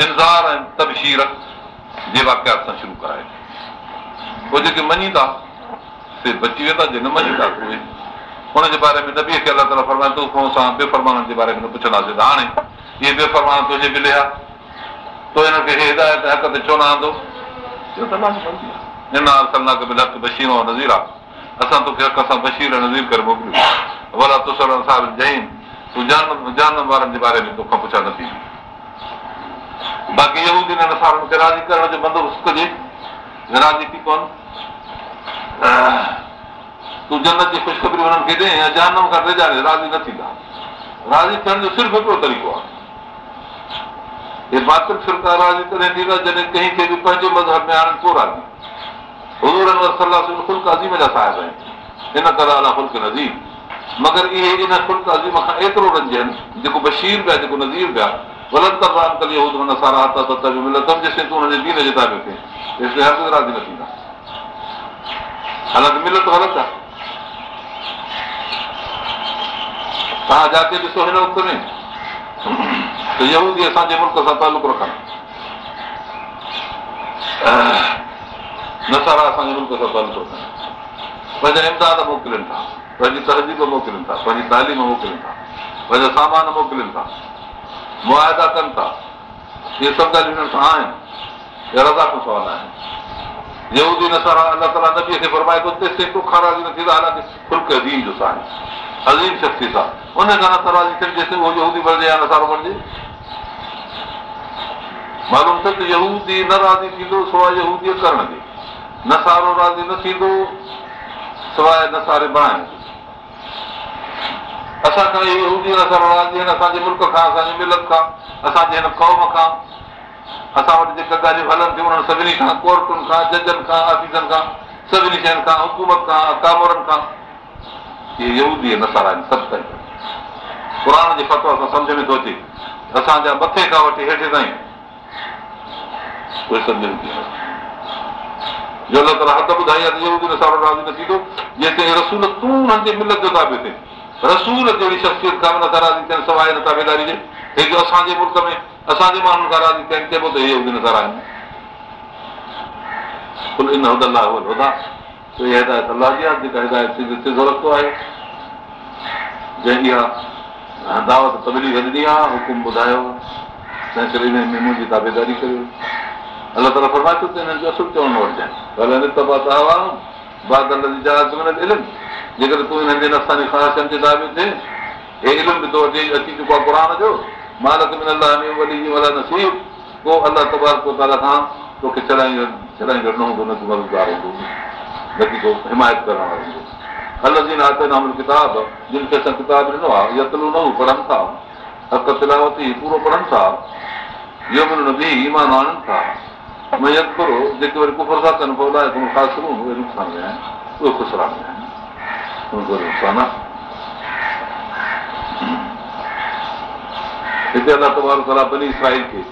انزار ۽ تبشير جي واڪيات سان شروع ڪرائي پوءِ جيڪي مڃيندا سي بچي ويندا جي نه مڃيندا اهي هن جي باري ۾ نبيءَ کي الله تالا فرمائي ٿو اسان بيفرمانن جي باري ۾ نه پڇنداسين ته هاڻي اهي بيفرمان تنهنجي ملي ها تو هن کي هدايت حق تي ڇو نه آندو بشير ۽ نذير آهي اسان توکي حق سان بشير ۽ نذير ڪري موڪليو ڀلا تسر جهين تون جان جان وارن جي باري ۾ توکان پڇا نه ٿيندي باقي اهو نسارن کي راضي ڪرڻ جو بندوبست ڪجي راضي ٿي ڪونه تون جنت جي خوشخبري هنن کي ڏي يا جانم کان ريجاري راضي نه ٿيندا راضي ٿيڻ جو صرف هڪڙو طريقو آهي هي باطل فرڪا راضي تڏهن ٿيندا جڏهن ڪنهن کي به پنهنجي مذهب ۾ آڻن پوءِ راضي عظيم جا صاحب آهن ان ڪري الا خلق نذير مگر اهي ان خلق عظيم کان ايترو رنجن جيڪو بشير پيا جيڪو نذير پيا غلط تبان ڪلي سارا جيستائين تون هن جي دين جي تابي کي راضي نه ٿيندا آهي توهان جاتي ڏسو هن وقت ۾ ته يودي اسان جي ملڪ سان تعلق رکن رکن پنهنجا امداد موڪلن ٿا. پنهنجي تهذيب موڪلن ٿا. پنهنجي تعليم موڪلن ٿا. پنهنجا سامان موڪلن ٿا. مئادا ڪن ٿا. اهي سڀ ڳالهيون هنن سان آهن رضا کان سوال آهن يودي نسارا الله تالا نبيءَ کي فرمائي ٿو تيس توکا راضي نه ٿيندا حالانڪه فلڪ عظيم جو سان عظيم شڪتي سان ان کان نه راضي ٿين جيستائين اهو يهودي بڻجي يا نسارو بڻجي معلوم ته يهودي نه راضي ٿيندو سواءِ يهوديءَ ڪرڻ جي نسارو راضي نه ٿيندو سواءِ نساري بڻائڻ اسان کان يهودي نسارو راضي آهن اسان جي ملڪ کان اسان جي ملت کان اسان جي هن قوم کان اسان وٽ جيڪا ڳالهيون هلن ٿيون انهن سڀني کان ڪورٽن کان ججن کان آفيسن کان سڀني شين کان حڪومت کان ڪامرن کان اهي يودي نسارا آهن سڀ تائين قر جي فتو سان سمجهه ۾ ٿو اچي اسان جا مٿي کان وٺي هيٺ تائين اهي سمجهه ۾ ٿي جو الله تالا حق ٻڌائي آهي ته يودي نسارو راضي نه ٿيندو جيستائين رسول تون هنن جي ملت جو تابي ٿئي رسول جهڙي شخصيت کان نٿا راضي ٿين سواءِ هن تابيداري جي هڪ اسان جي ملڪ ۾ اسان جي ماڻهن کان راضي ٿين چئبو ته اهي نظر آهن هدايت الله جي آهي جيڪا هدايت رکندو آهي جنهن اها دعوت طبلي وڌندي آهي حڪم ٻڌايو تنهن ڪري هن ۾ منهنجي تابيداري ڪريو الله تالا فرمائي ٿو ته هنن جو اصل چوڻ وٺجانئ جيڪر تون هنن جي نفساني خواهشن تي دابيو ٿئي هي علم به تو وٺي اچي چڪو آهي قر جو مالڪ ۾ الله وڏي والا نصيب. پوءِ الله تبار ڪو تالا کان توکي ڇڏائي ڇڏائي ڇڏڻو هوندو نه ڪو مددگار هوندو. نه ڪه ڪو حمايت ڪرڻ وارو هوندو. هل جي ناتي نام ڪتاب جن کي اسان ڪتاب ڏنو آهي يتلو نه پڙهن ٿا. حق تلاوتي پورو پڙهن ٿا. اهو به به ايمان آڻن ٿا. ميت ڪرو جيڪي وري ڪفر ٿا ڪن الائي خاص اهي نقصان ۾ آهن. اهي خشرا ۾ آهن. نقصان آهي हिते अलाह तबार ताला बनी इसराइल खे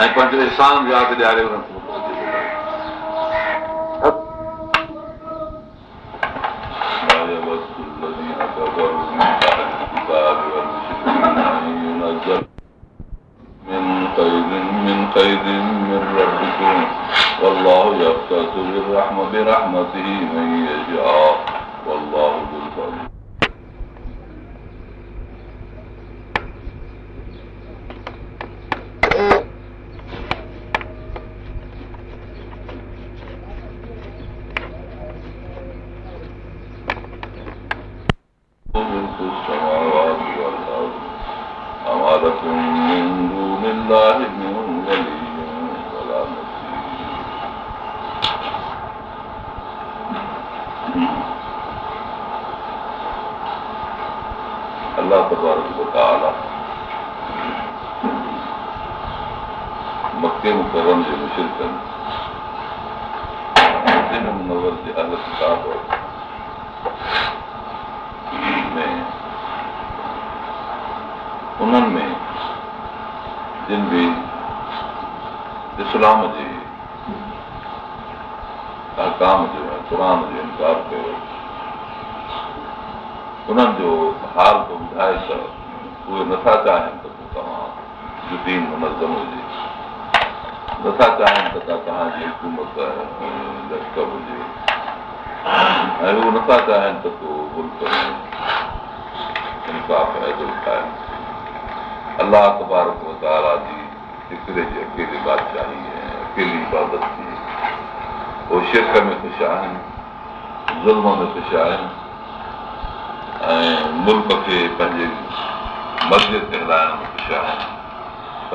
ऐं पंहिंजो एहसान यादि ॾियारे والله يختص برحمته من يشاء والله ذو people.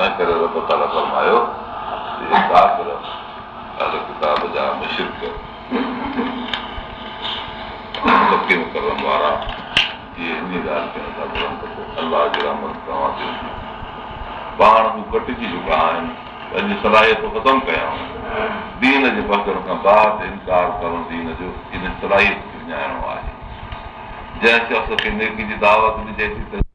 تنهن ڪري رب تالا فرمايو ڪتاب جا مشڪ وارا اهي ان ڳالهه کي نٿا الله جي رحمت توهان تي پاڻ هو ڪٽجي چڪا آهن پنهنجي صلاحيتون ختم ڪيان دين جي پڪڙ کان بعد انڪار ڪرڻ دين جو ان صلاحيت کي وڃائڻو آهي جنهن شخص کي نيڪي جي دعوت ڏجي ٿي ته